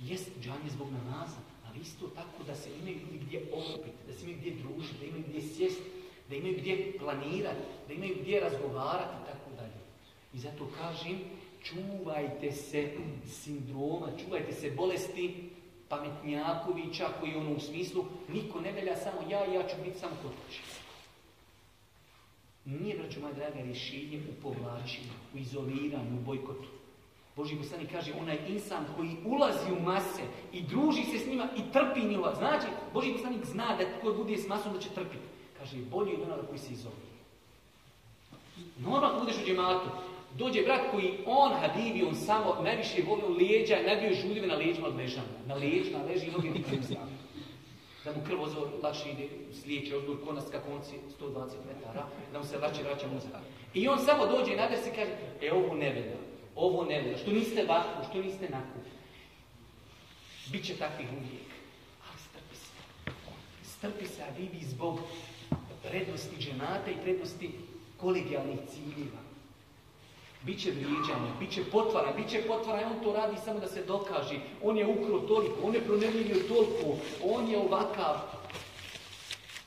Jest džamije zbog namaza, ali isto tako da se imaju ljudi gdje okupiti, da se imaju gdje družiti, da imaju gdje sjesti, da imaju gdje planirati, da imaju gdje razgovarati i tako dalje. I zato kažem, čuvajte se sindroma, čuvajte se bolesti pametnjakovića koji ono u smislu niko ne velja samo ja i ja ću biti samo kod kuće. Nije, braću moja draga, rješenje u povlačenju, u izoliranju, u bojkotu. Boži poslani kaže, onaj insan koji ulazi u mase i druži se s njima i trpi njova. Znači, Boži poslanik zna da tko bude s masom da će trpiti. Kaže, bolji od onoga koji se izolira. Normalno budeš u džematu, Dođe brat koji on hadivi, on samo najviše volio lijeđa, najviše žudive na leđima od ležama. Na leđima leži i noge nikad Da mu krv ozor lakše ide slijeće odbor konas ka konci 120 metara, da mu se lakše vraća muzika. I on samo dođe i nader se kaže, e ovo ne veda, ovo ne veda, što niste ovako, što niste naku. Biće takvih uvijek. Ali strpi se. Strpi se, a vidi zbog prednosti dženata i prednosti kolegijalnih ciljeva. Biće vrijeđanja, bit će potvara, bit će potvara i on to radi samo da se dokaži. On je ukro toliko, on je pronevljivio toliko, on je ovakav.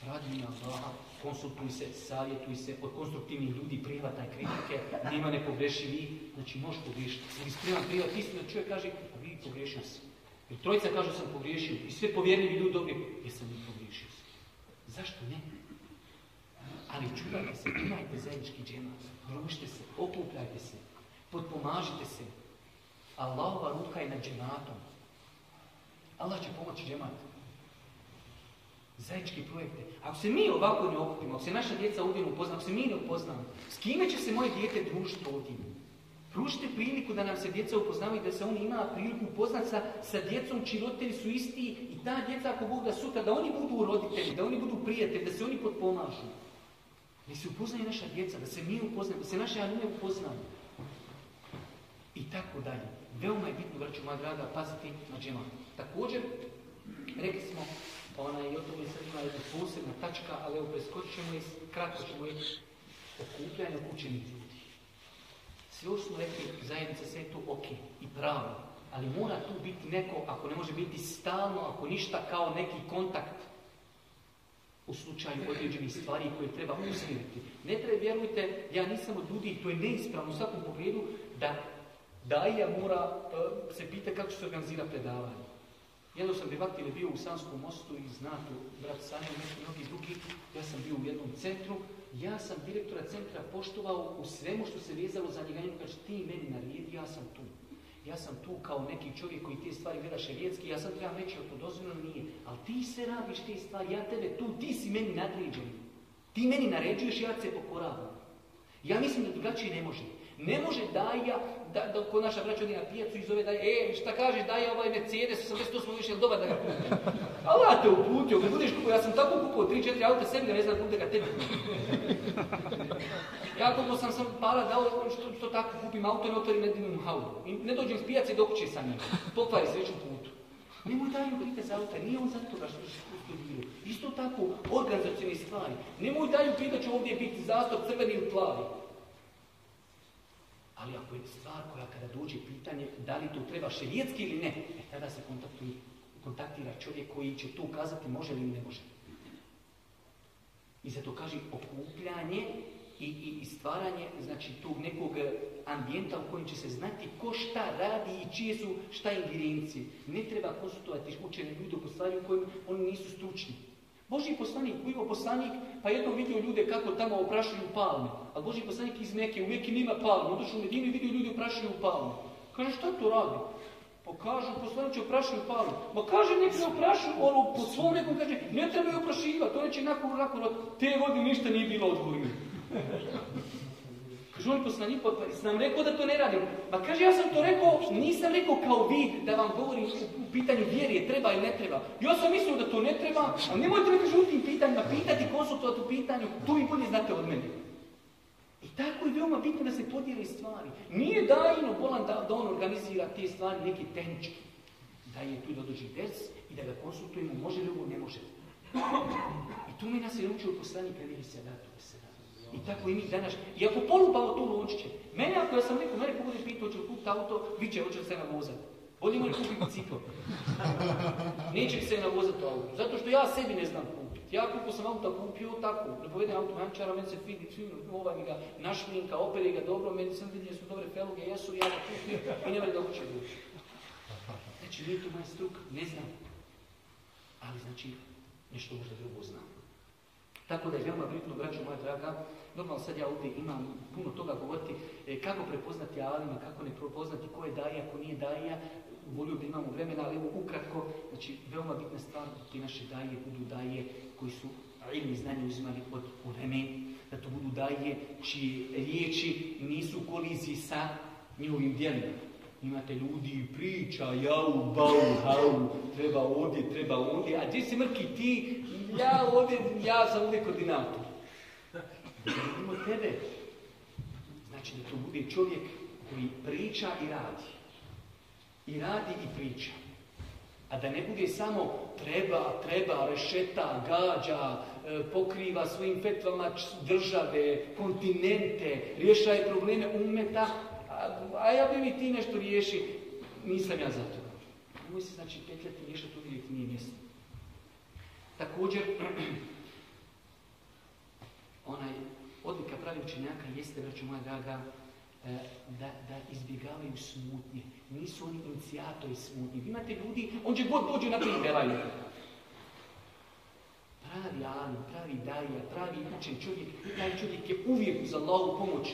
Radi na Allah, konsultuj se, savjetuj se, od konstruktivnih ljudi prihvataj kritike, nema nepogrešivi, znači možeš pogriješiti. Si spreman prihvatiti istinu, čovjek kaže, a vi pogriješio si. Jer trojica kaže sam pogriješio i sve povjerljivi ljudi dobri, jesam mi pogriješio si. Zašto ne? Ali čuvajte se, imajte zajednički džemat. Družite se, okupljajte se, potpomažite se. Allahova ruka je nad džematom. Allah će pomoći džemat. Zajednički projekte. Ako se mi ovako ne okupimo, ako se naša djeca ovdje ne upoznamo, ako se mi ne upoznamo, s kime će se moje dijete družiti ovdje? Pružite priliku da nam se djeca upoznavaju, da se oni ima priliku upoznati sa, sa djecom čiji roditelji su isti i ta djeca ako Bog da sutra, da oni budu roditelji, da oni budu prijatelji, da se oni potpomažu. Da se upoznaju naša djeca, da se mi upoznaju, da se naše anune upoznaju. I tako dalje. Veoma je bitno, vraću moja draga, paziti na džemat. Također, rekli smo, ona i o tome sad ima jedna posebna tačka, ali evo preskočit ćemo i kratko ćemo ići okupljanje okućenih ljudi. Sve smo rekli, zajednica sve je to ok i pravo, ali mora tu biti neko, ako ne može biti stalno, ako ništa kao neki kontakt u slučaju određenih stvari koje treba usmjeriti. Ne treba, vjerujte, ja nisam od ljudi, to je neispravno u svakom pogledu, da daja mora uh, se pita kako se organizira predavanje. Jedno sam ili bio u Sanskom mostu i znatu, brat Sanja neki mnogi drugi, ja sam bio u jednom centru, ja sam direktora centra poštovao u svemu što se vezalo za njega, kaže ti meni naredi, ja sam tu. Ja sam tu kao neki čovjek koji te stvari gleda ševjetski, ja sam trebam reći, to dozvoljeno nije. Ali ti se radiš te stvari, ja tebe tu, ti si meni nadređen. Ti meni naređuješ, ja se pokoravam. Ja mislim da drugačije ne može. Ne može Daja, da, da ko naša braća na pijacu i zove Daja, e, šta kažeš Daja, ovaj Mercedes, 88 više, dobar da ga kupim. Allah te uputio, kad budeš kupio, ja sam tako kupio 3-4 auta, sebi ga ne znam da ga tebi Ja koliko sam sam para dao, što, što tako kupim auto, ne otvorim jedinu halu. I ne dođem s pijace do kuće sa njim. Pokvari se već u putu. Nemoj daju brige za auta, nije on za toga što se studirao. Isto tako, organizacijne stvari. Nemoj daju da će ovdje biti zastor crveni ili plavi. Ali ako je stvar koja kada dođe pitanje da li to treba šerijetski ili ne, e tada se kontaktira čovjek koji će to ukazati može ili ne može. I zato kaže okupljanje i, i, i stvaranje znači tog nekog ambijenta u kojem će se znati ko šta radi i čije su šta ingerencije. Ne treba konsultovati učene ljude po stvari u kojim oni nisu stručni. Boži poslanik, bio poslanik, pa jednom vidio ljude kako tamo oprašuju palme. A Boži poslanik iz Meke, u Meki nima palme. Odošao u Medinu i vidio ljudi oprašuju palme. Kaže, šta to radi? Pa kažu, poslanik će oprašuju palme. Ma kaže, nek se oprašuju, ono, po svom nekom kaže, ne treba je oprašivati, to neće nakon, nakon, te godine ništa nije bilo odvojno. Kaže on poslanik, pa sam rekao da to ne radim. Ma kaže, ja sam to rekao, nisam rekao kao vid da vam govorim u pitanju vjeri, treba ili ne treba. Ja sam mislio da to ne treba, ali nemojte me kaže u tim pitanjima, pitati, konsultovati u pitanju, to vi bolje znate od mene. I tako je veoma bitno da se podijeli stvari. Nije dajno bolan da, da on organizira te stvari neki tehnički. da je tu da dođe ders i da ga konsultujemo, može li ovo, ne može. I tu mi nas je naučio poslanik ali se da se I tako i mi danas. I ako polupamo tu lončiće, mene ako ja sam neko, mene pogodi pitao, hoće li kupiti auto, vi će, hoće li se navozati. Bolje mu je kupiti biciklo. Neće se navozati auto. Zato što ja sebi ne znam kupiti. Ja kupo sam auto kupio tako. Ne povedem auto mančara, meni se fino, ovaj mi ga našminka, opere ga dobro, meni sam vidio su dobre feluge, jesu, ja ga kupio i nema da će doći. Znači, nije to moja struka, ne znam. Ali znači, nešto možda drugo znam. Tako da je veoma bitno, braćo moja draga, normalno sad ja ovdje imam puno toga govoriti, e, kako prepoznati alima, kako ne prepoznati ko je daja, ko nije daja, volio da imamo vremena, ali evo ukratko, znači veoma bitna stvar ti naše daje budu daje koji su ilmi znanje uzimali od uleme, da to budu daje čije riječi nisu u koliziji sa njihovim djelima. Imate ljudi priča, jau, bau, hau, treba ovdje, treba ovdje, a gdje si mrki ti, ja ovdje, ja sam ovdje koordinator. Vidimo tebe. Znači da to bude čovjek koji priča i radi. I radi i priča. A da ne bude samo treba, treba, rešeta, gađa, e, pokriva svojim fetvama države, kontinente, rješaje probleme umeta, a, ja bi mi ti nešto riješi, nisam ja za to. Nemoj se znači petljati nešto tu gdje nije mjesto. Također, onaj odlika pravi učenjaka jeste, braću moja draga, e, da, da izbjegavaju smutnje. Nisu oni inicijatori smutnje. Vi imate ljudi, on će god dođe na velaju. Pravi alim, pravi daja, pravi učen čovjek, taj čovjek je uvijek za Allahu pomoć.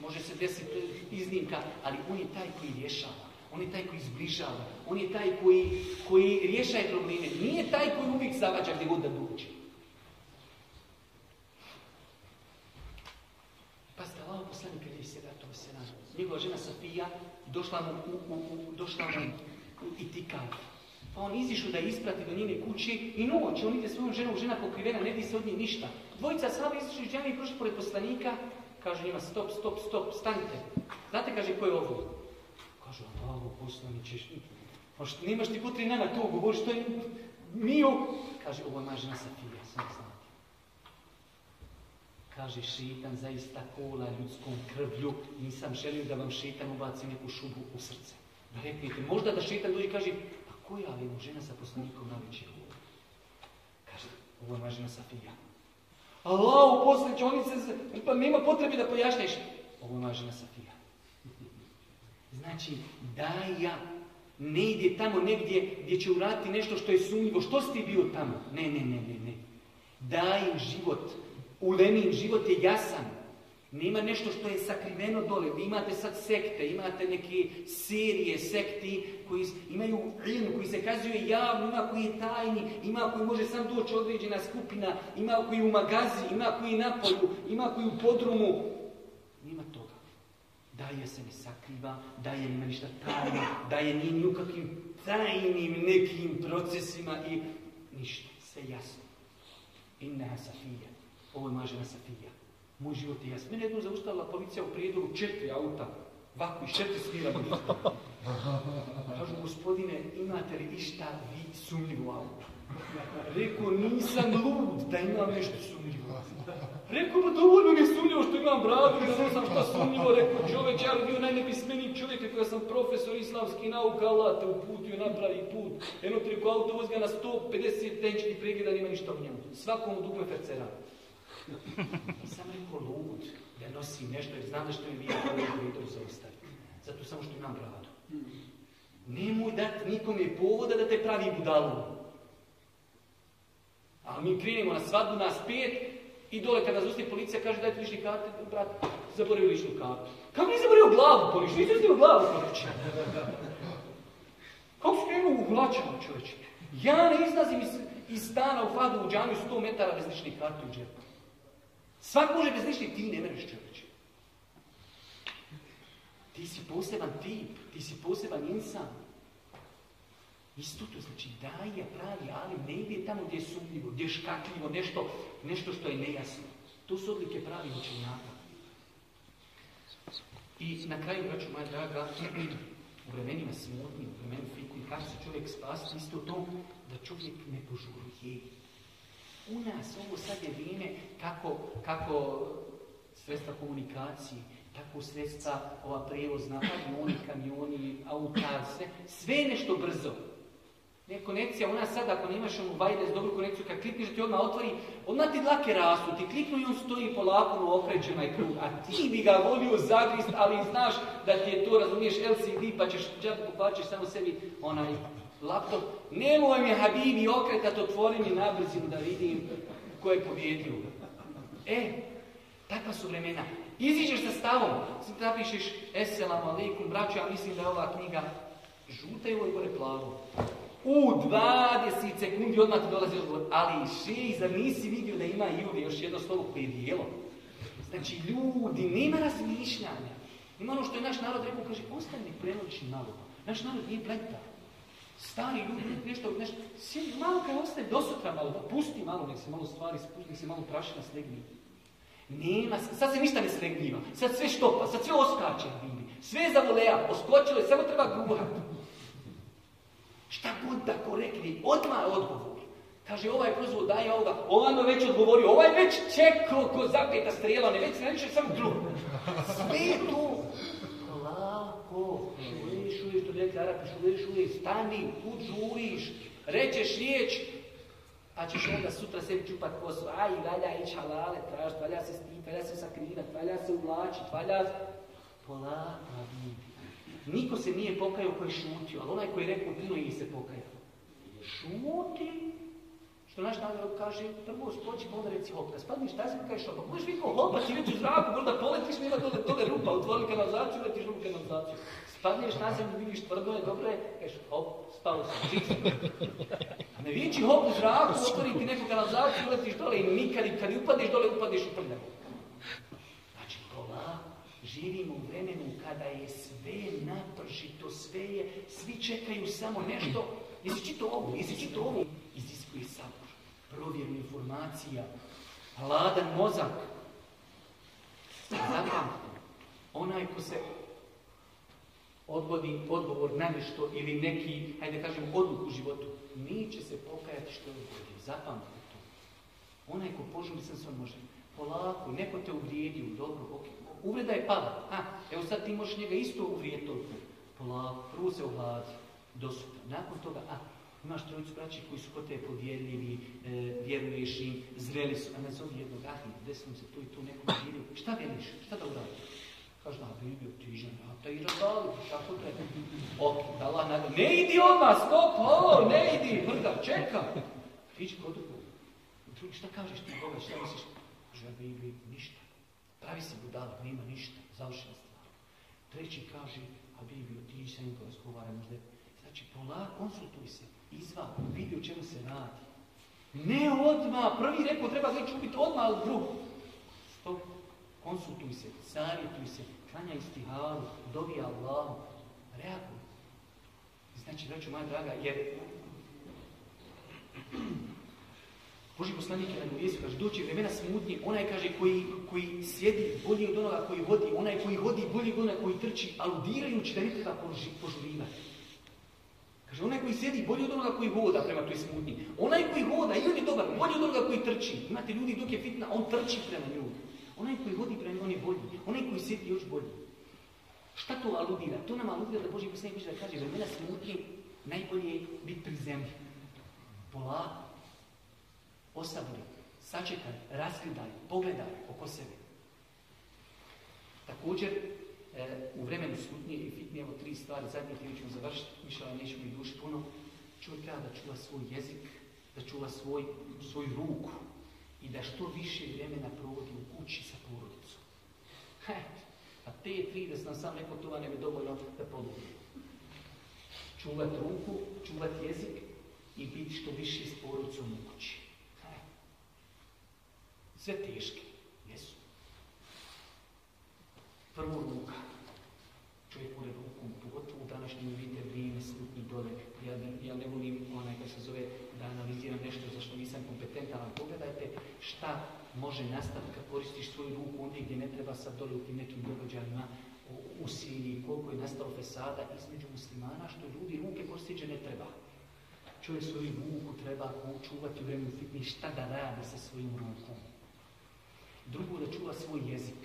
Može se desiti iznimka, ali on je taj koji rješava. On je taj koji zbližava. On je taj koji, koji rješaje probleme. Nije taj koji uvijek zavađa gdje god da dođe. Pazite, Allah poslanik je se to se Njegova žena Safija došla mu u, u, u došla mu u itikav. Pa on izišao da isprati do njene kući i noć, on ide svojom ženom, žena pokrivena, ne di se od nje ništa. Dvojica sahaba izišli iz i prošli pored poslanika, kaže njima stop, stop, stop, stanite. Znate, kaže, ko je ovo? Kaže, Allaho, poslanićeš, pa što nemaš ti potri na to govoriš, što je mio. Kaže, ovo je moja žena Safija, sam znate. Kaže, šitan zaista kola ljudskom krvlju, nisam želio da vam šitan ubaci neku šubu u srce. Da reknete, možda da šitan dođe i kaže, pa koja je žena sa poslanikom na veći Kaže, ovo je moja žena Safija. Allah, poslanić, oni se, pa nema potrebe da pojašnješ. Ovo je Safija. Znači, da ja ne ide tamo negdje gdje će uraditi nešto što je sumnjivo. Što si ti bio tamo? Ne, ne, ne, ne, ne. Daj im život. Ulemin život je jasan. Nema nešto što je sakriveno dole. Vi imate sad sekte, imate neke serije sekti koji imaju ilm, koji se kazuje javno, ima koji je tajni, ima koji može sam doći određena skupina, ima koji u magazi, ima koji na polju, ima koji u podrumu. Nema toga. Daje se ne sakriva, daje nima ništa tajno, daje nije ni u kakvim tajnim nekim procesima i ništa. Sve jasno. Inna Safija. Ovo je mažena Safija. Moj život je jasno. Mene jednom zaustavila policija u prijedoru četiri auta. Vaku i četiri smira Kažu, gospodine, imate li išta vi sumnjivo auto? Rekao, nisam lud da imam nešto sumnjivo. Rekao, pa dovoljno mi je sumnjivo što imam bradu da ne znam šta sumnjivo. Rekao, čovječ, ja bio najnepismeniji čovjek, rekao, ja sam profesor islamski nauka, Allah te uputio, napravi put. Eno triko auto vozi na 150 tenčnih pregleda, nima ništa u njemu. Svakom dugme fercera. Nisam rekao lud da nosim nešto, jer znam da što je vi to zaustaviti. Zato samo što imam bradu. Nemoj dati nikome povoda da te pravi budalu. A mi krenemo na svadbu, nas pet, i dole kada nas policija kaže dajte lični karte, brat, zaboravio ličnu kartu. Kako nisi zaboravio glavu po ličnu? Nisi zaboravio glavu po Kako si krenuo u hlačama čovječe? Ja ne izlazim iz, iz stana u fadu u džanju 100 metara bez ličnih kartu u džepu. Svak može bez ličnih, ti ne mereš čovječe. Ti si poseban tip, ti si poseban insan. Isto to znači daje pravi, ali ne ide tamo gdje je sumljivo, gdje je škakljivo, nešto, nešto što je nejasno. To su odlike pravi učenjaka. I na kraju, braću moja draga, u vremenima smutni, u vremenu fitni, kako se čovjek spasti, isto to da čovjek ne požuruje. U nas ovo sad je vrijeme kako, kako sredstva komunikacije, tako sredstva ova prijevozna, avioni, kamioni, auta, sve, sve nešto brzo. Ne, konekcija u nas sad, ako nemaš onu s dobru konekciju, kad klikneš ti odmah otvori, odmah ti dlake rastu, ti kliknu i on stoji polako u okrećenoj krug, a ti bi ga volio zagrist, ali znaš da ti je to, razumiješ, LCD, pa ćeš džabu poplaćeš samo sebi onaj laptop. Nemoj mi Habibi okretat, otvori mi na brzinu da vidim ko je pobjedio. E, takva su vremena. Iziđeš sa stavom, napišeš Esselamu alaikum, braću, ja mislim da je ova knjiga žuta i ovo je plavo. U 20 sekundi odmah ti dolazi odgovor. Ali še, zar nisi vidio da ima i ovdje još jedno slovo koje je bijelo? Znači, ljudi, nema razmišljanja. Ima ono što je naš narod rekao, kaže, ostani prenoći malo. Naš narod nije bleta. Stari ljudi, nešto, nešto, sjedi malo kaj ostaje do sutra malo, da pusti malo, nek se malo stvari spusti, nek se malo prašina slegni. Nema, sad se ništa ne slegnjiva, sad sve štopa, sad sve oskače, sve je zavoleja, oskočilo je, samo treba gruhati. Šta god da ko rekli, odmah odgovor. Kaže, ovaj proizvod daje ovoga, ovaj već odgovorio, ovaj već čekao ko zapeta strijela, ne već se ne samo glup. Sve je tu. Lako, šuliš, šuliš, to rekli Arapi, šuliš, šuliš, stani, kud žuriš, rećeš riječ, pa ćeš onda sutra sebi čupat kosu, aj, valja ići halale, tražit, valja se stiti, valja se sakrivat, valja se uvlačit, valja... Polako, Niko se nije pokajao koji šutio, ali onaj koji je rekao puno i se pokajao. Šuti. Što naš narod kaže, prvo spoči, pa onda reci hop. Kad spadniš taj se kažeš hop. Možeš vidjeti hopa, ti već u zraku, možda poletiš, nema dole, dole rupa, otvori kanalizaciju, letiš u kanalizaciju. Spadneš na zemlju, vidiš tvrdo je, dobro je, kažeš hop, spao sam, čisto. A ne vidiš hop u zraku, otvori ti neku kanalizaciju, letiš dole i nikad, i kad upadneš dole, upadneš u prljavu. Znači, polako, živimo u vremenu kada je sve napržito, sve je, svi čekaju samo nešto. Jesi čito ovo, jesi čito ovo? Sabor, provjeru informacija, hladan mozak. Zapamtite, onaj ko se odgodi odgovor na nešto ili neki, hajde kažem, odluku u životu, neće se pokajati što je odgodio. Zapamtite to. Onaj ko požuri sam sve može. Polako, neko te uvrijedio, dobro, ok, Uvreda je pala. A, evo sad ti možeš njega isto uvrijeti toliko. Polako, prvo se ohladi. Dosutra. Nakon toga, a, imaš trojicu braći koji su kod te povjerljivi, e, vjeruješ im, zreli su, a ne zove jednog, ah, desno se tu i tu nekom vidio. Šta veliš? Šta da uradiš? Kaže, da, bi bio tižan, a ta i razvali, tako treba. Ok, da Allah nagleda. Ne idi odmah, stop, o, ne idi, vrga, čeka. Ići kod drugog. Šta kažeš ti Boga, šta misliš? Kaže, bi ništa. Pravi se budala, nema ništa, završena stvar. Treći kaže, a bi bio ti sa njim razgovara možda. Znači, polako, konsultuj se, izva, vidi o čemu se radi. Ne odmah, prvi rekao treba već ubiti odmah, ali drugo. Stop, konsultuj se, savjetuj se, klanja istiharu, dovi Allahu, reaguj. Znači, reću moja draga, jer Boži poslanik je na vijesti, kaže, doći vremena onaj kaže koji, koji sjedi bolji od onoga koji vodi, onaj koji vodi bolji od onoga koji trči, aludirajući da ne treba požurivati. Kaže, onaj koji sjedi bolji od onoga koji voda prema toj smutnji. Onaj koji voda, i on je dobar, bolji od onoga koji trči. Imate ljudi dok je fitna, on trči prema nju. Onaj koji vodi prema nju, on je bolji. Onaj koji sjedi još bolji. Šta to aludira? To nam aludira da Boži poslanik da kaže, vremena smutnji najbolje je biti pri zemlji. Polako osabri, sačekaj, raskidaj, pogledaj oko sebe. Također, e, u vremenu smutnije i fitnije, evo tri stvari, zadnje tri ćemo završiti, mišljala neću mi duši puno. Čovjek treba da čuva svoj jezik, da čuva svoj, svoju ruku i da što više vremena provodi u kući sa porodicom. a te tri, da sam sam rekao, to vam je dovoljno da poludim. Čuvati ruku, čuvati jezik i biti što više s porodicom u kući. Sve teške. Jesu. Prvo ruka. Čovjek bude rukom, pogotovo u današnjem vidite vrijeme smutni dole. Ja ja ne volim onaj kad se zove da analiziram nešto za što nisam kompetentan, ali pogledajte šta može nastati kad koristiš svoju ruku ondje gdje ne treba sad dole u tim nekim događajima u Siriji, koliko je nastalo fesada između muslimana, što ljudi ruke postiđe ne treba. Čovjek svoju ruku treba čuvati u vremenu fitni, šta da radi sa svojim rukom. Drugo, da čuva svoj jezik.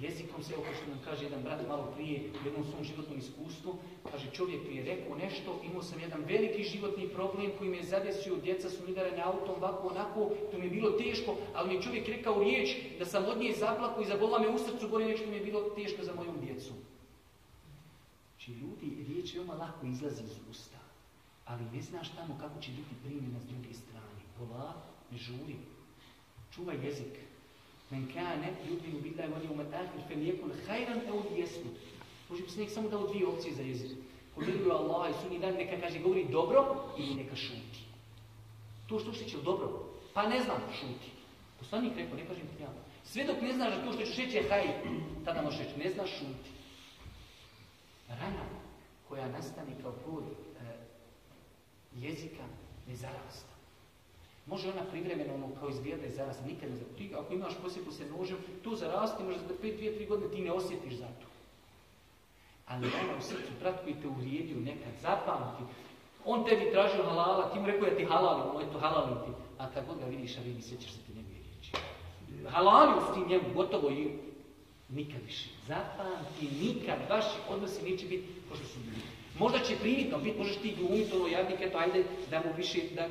Jezikom se, kao što nam kaže jedan brat malo prije, u jednom svom životnom iskustvu, kaže čovjek mi je rekao nešto, imao sam jedan veliki životni problem koji me je zadesio, djeca su mi darane autom, ovako, onako, to mi je bilo teško, ali mi je čovjek rekao riječ da sam od nje zaplako i zabola me u srcu, gore nešto mi je bilo teško za moju djecu. Znači ljudi, riječ veoma lako izlazi iz usta, ali ne znaš tamo kako će biti primjena s druge strane. Polako, ne žuri. Čuvaj jezik. Kane yudinu billahi wal yawmil akhir falyakun khayran aw liyasmut. Može bi samo dao dvije opcije za. Ko vjeruje Allah i sunni dan neka kaže govori dobro ili neka šuti. To što će dobro, pa ne znam, šuti. Poslanik rekao, ne kažem ti ja. Sve dok ne znaš da to što ćeš reći je haj, tada možeš reći, ne znaš, šuti. Rana koja nastane kao plod e, jezika ne zarasta. Može ona privremeno ono kao izbijada i zarasta, nikad ne. Ti ako imaš posjepu se nožem, tu zarasti, možda za 5-2-3 godine ti ne osjetiš za to. Ali ona u srcu brat koji te uvrijedio nekad, zapamti. On tebi tražio halala, ti mu rekao ja ti halalim, ono je to halalim ti. A kad god ga vidiš, a vidi, sjećaš se ti njegove riječi. Halalio si ti njemu, gotovo i nikad više. Zapamti, nikad vaši odnosi neće biti ko što su bili. Možda će primitno biti, možeš ti glumiti ono jadnik, eto ajde da mu više, da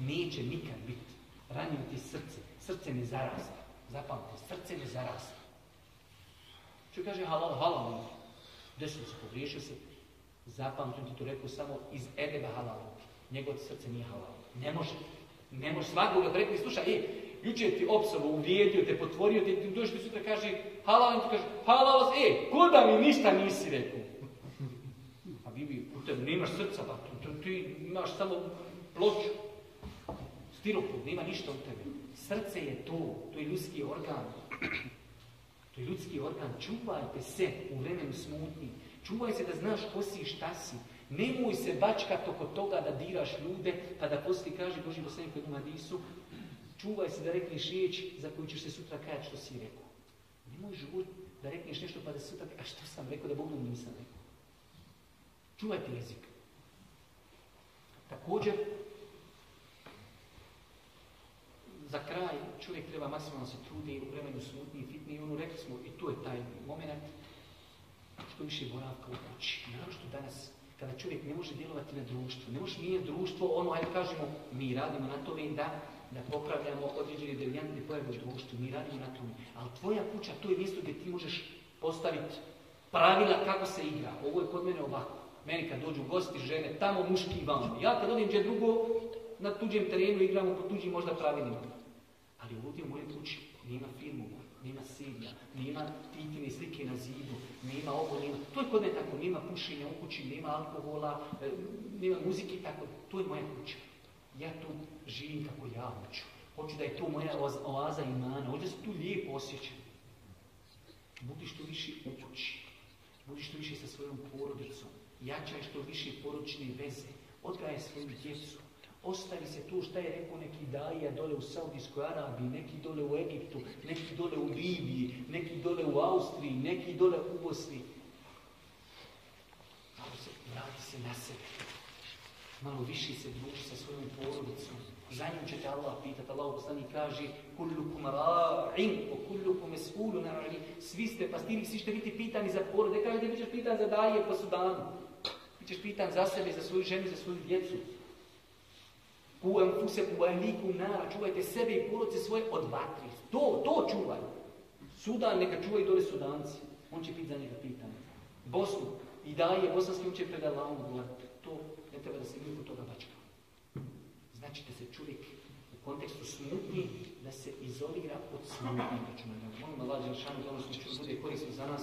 neće nikad biti. Ranio ti srce. Srce ne zarasta. Zapamte, srce ne zarasta. Što kaže halal, halal. Desno se, pogriješio se. Zapamtim ti to rekao samo iz edeba halal. Njegovo srce nije halal. Ne može. Ne može svakoga rekli, slušaj, e, jučer ti opsovo, uvrijedio te, potvorio te, ti dođeš ti sutra kaže halal, ti kaže halal, e, kuda mi ništa nisi rekao? A Bibi, u tebi nemaš srca, pa ti imaš samo ploču. Stiropol, nema ništa u tebi. Srce je to, to je ljudski organ. To je ljudski organ. Čuvajte se u vremenu smutnji. Čuvaj se da znaš ko si i šta si. Nemoj se bačkati oko toga da diraš ljude, pa da poslije kaže Boži poslanik u Hadisu, čuvaj se da rekneš riječ za koju ćeš se sutra kajati što si rekao. Nemoj žur da rekneš nešto pa da sutra a što sam rekao da Bogom nisam rekao. Čuvajte jezik. Također, za kraj čovjek treba maksimalno se trudi u vremenu smutniji, i ono rekli smo i tu je taj moment što više boravka u kući. što danas kada čovjek ne može djelovati na društvo, ne može mijenjati društvo, ono, ajde kažemo, mi radimo na tome da, da popravljamo određene devijantne pojave u društvu, mi radimo na tome. Ali tvoja kuća, to je mjesto gdje ti možeš postaviti pravila kako se igra. Ovo je kod mene ovako. Meni kad dođu gosti, žene, tamo muški i vamo. Ja kad odim gdje drugo, na tuđem terenu igramo po tuđim možda pravilima. Ali ovdje u mojoj kući nema filmova, nema serija, nema titine slike na zidu, nema ovo, nema... To je kod ne tako, nema pušenja u kući, nema alkohola, e, nema muzike tako. To je moja kuća. Ja tu živim kako ja hoću. Hoću da je to moja oaza imana. Hoću se tu lijepo osjećam. Budi što više u kući. Budi što više sa svojom porodicom. Jačaj što više poročne veze. Odgajaj svoju djecu. Ostavi se tu šta je rekao neki daja dole u Saudijskoj Arabiji, neki dole u Egiptu, neki dole u Libiji, neki dole u Austriji, neki dole u Bosni. Malo se, vrati se na sebe. Malo više se druži sa svojom porodicom. Za njim ćete Allah pitati. Allah poslani kaže kullukum ra'in o kullukum es'ulu Svi ste pastiri, svi ćete biti pitani za porode. Kaže da ćeš pitan za daje po Sudanu. ćeš pitan za sebe, za svoju ženu, za svoju djecu. U enfuse, u ahliku nara, čuvajte sebe i poroce svoje od vatri. To, to čuvaj. Sudan neka čuvaju dole sudanci. On će biti za njega pitanje. Bosnu i daje, bosanski on će pred To ne treba da se mi toga bačka. Znači da se čovjek kontekstu smutnji, da se izolira od smutnji. Molim Allah, Želšanu, da ono što bude korisno za nas.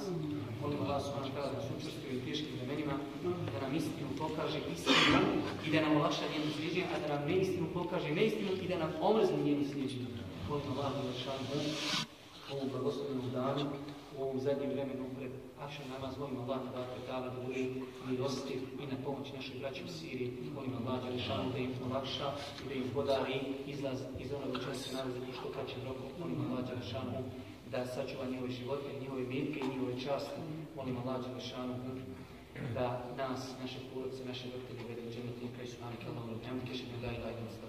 Molim Allah, Subhanahu kada da sučestvuju u teškim vremenima, da nam istinu pokaže istinu i da nam olakša njenu sliđenje, a da nam neistinu pokaže neistinu i da nam omrzne njenu sliđenje. Molim Allah, Želšanu, ovu blagoslovenu danu, u ovom zadnjem vremenu pred Akšan namaz, molim Allah da ta'ala da bude milostiv i na pomoć našoj braći u Siriji. Molim Allah da rešanu da im olakša i da im podari izlaz iz onoga čega se nalazi u što kraćem roku. Molim Allah da rešanu da sačuva njihove živote, njihove mirke i njihove časti. Molim Allah Đelešanu da nas, naše porodice, naše vrtelje uvede u džennet i kraj su Anika Allahom, Emke, Šemedaj, Lajdan, Stakvirke, Vetum.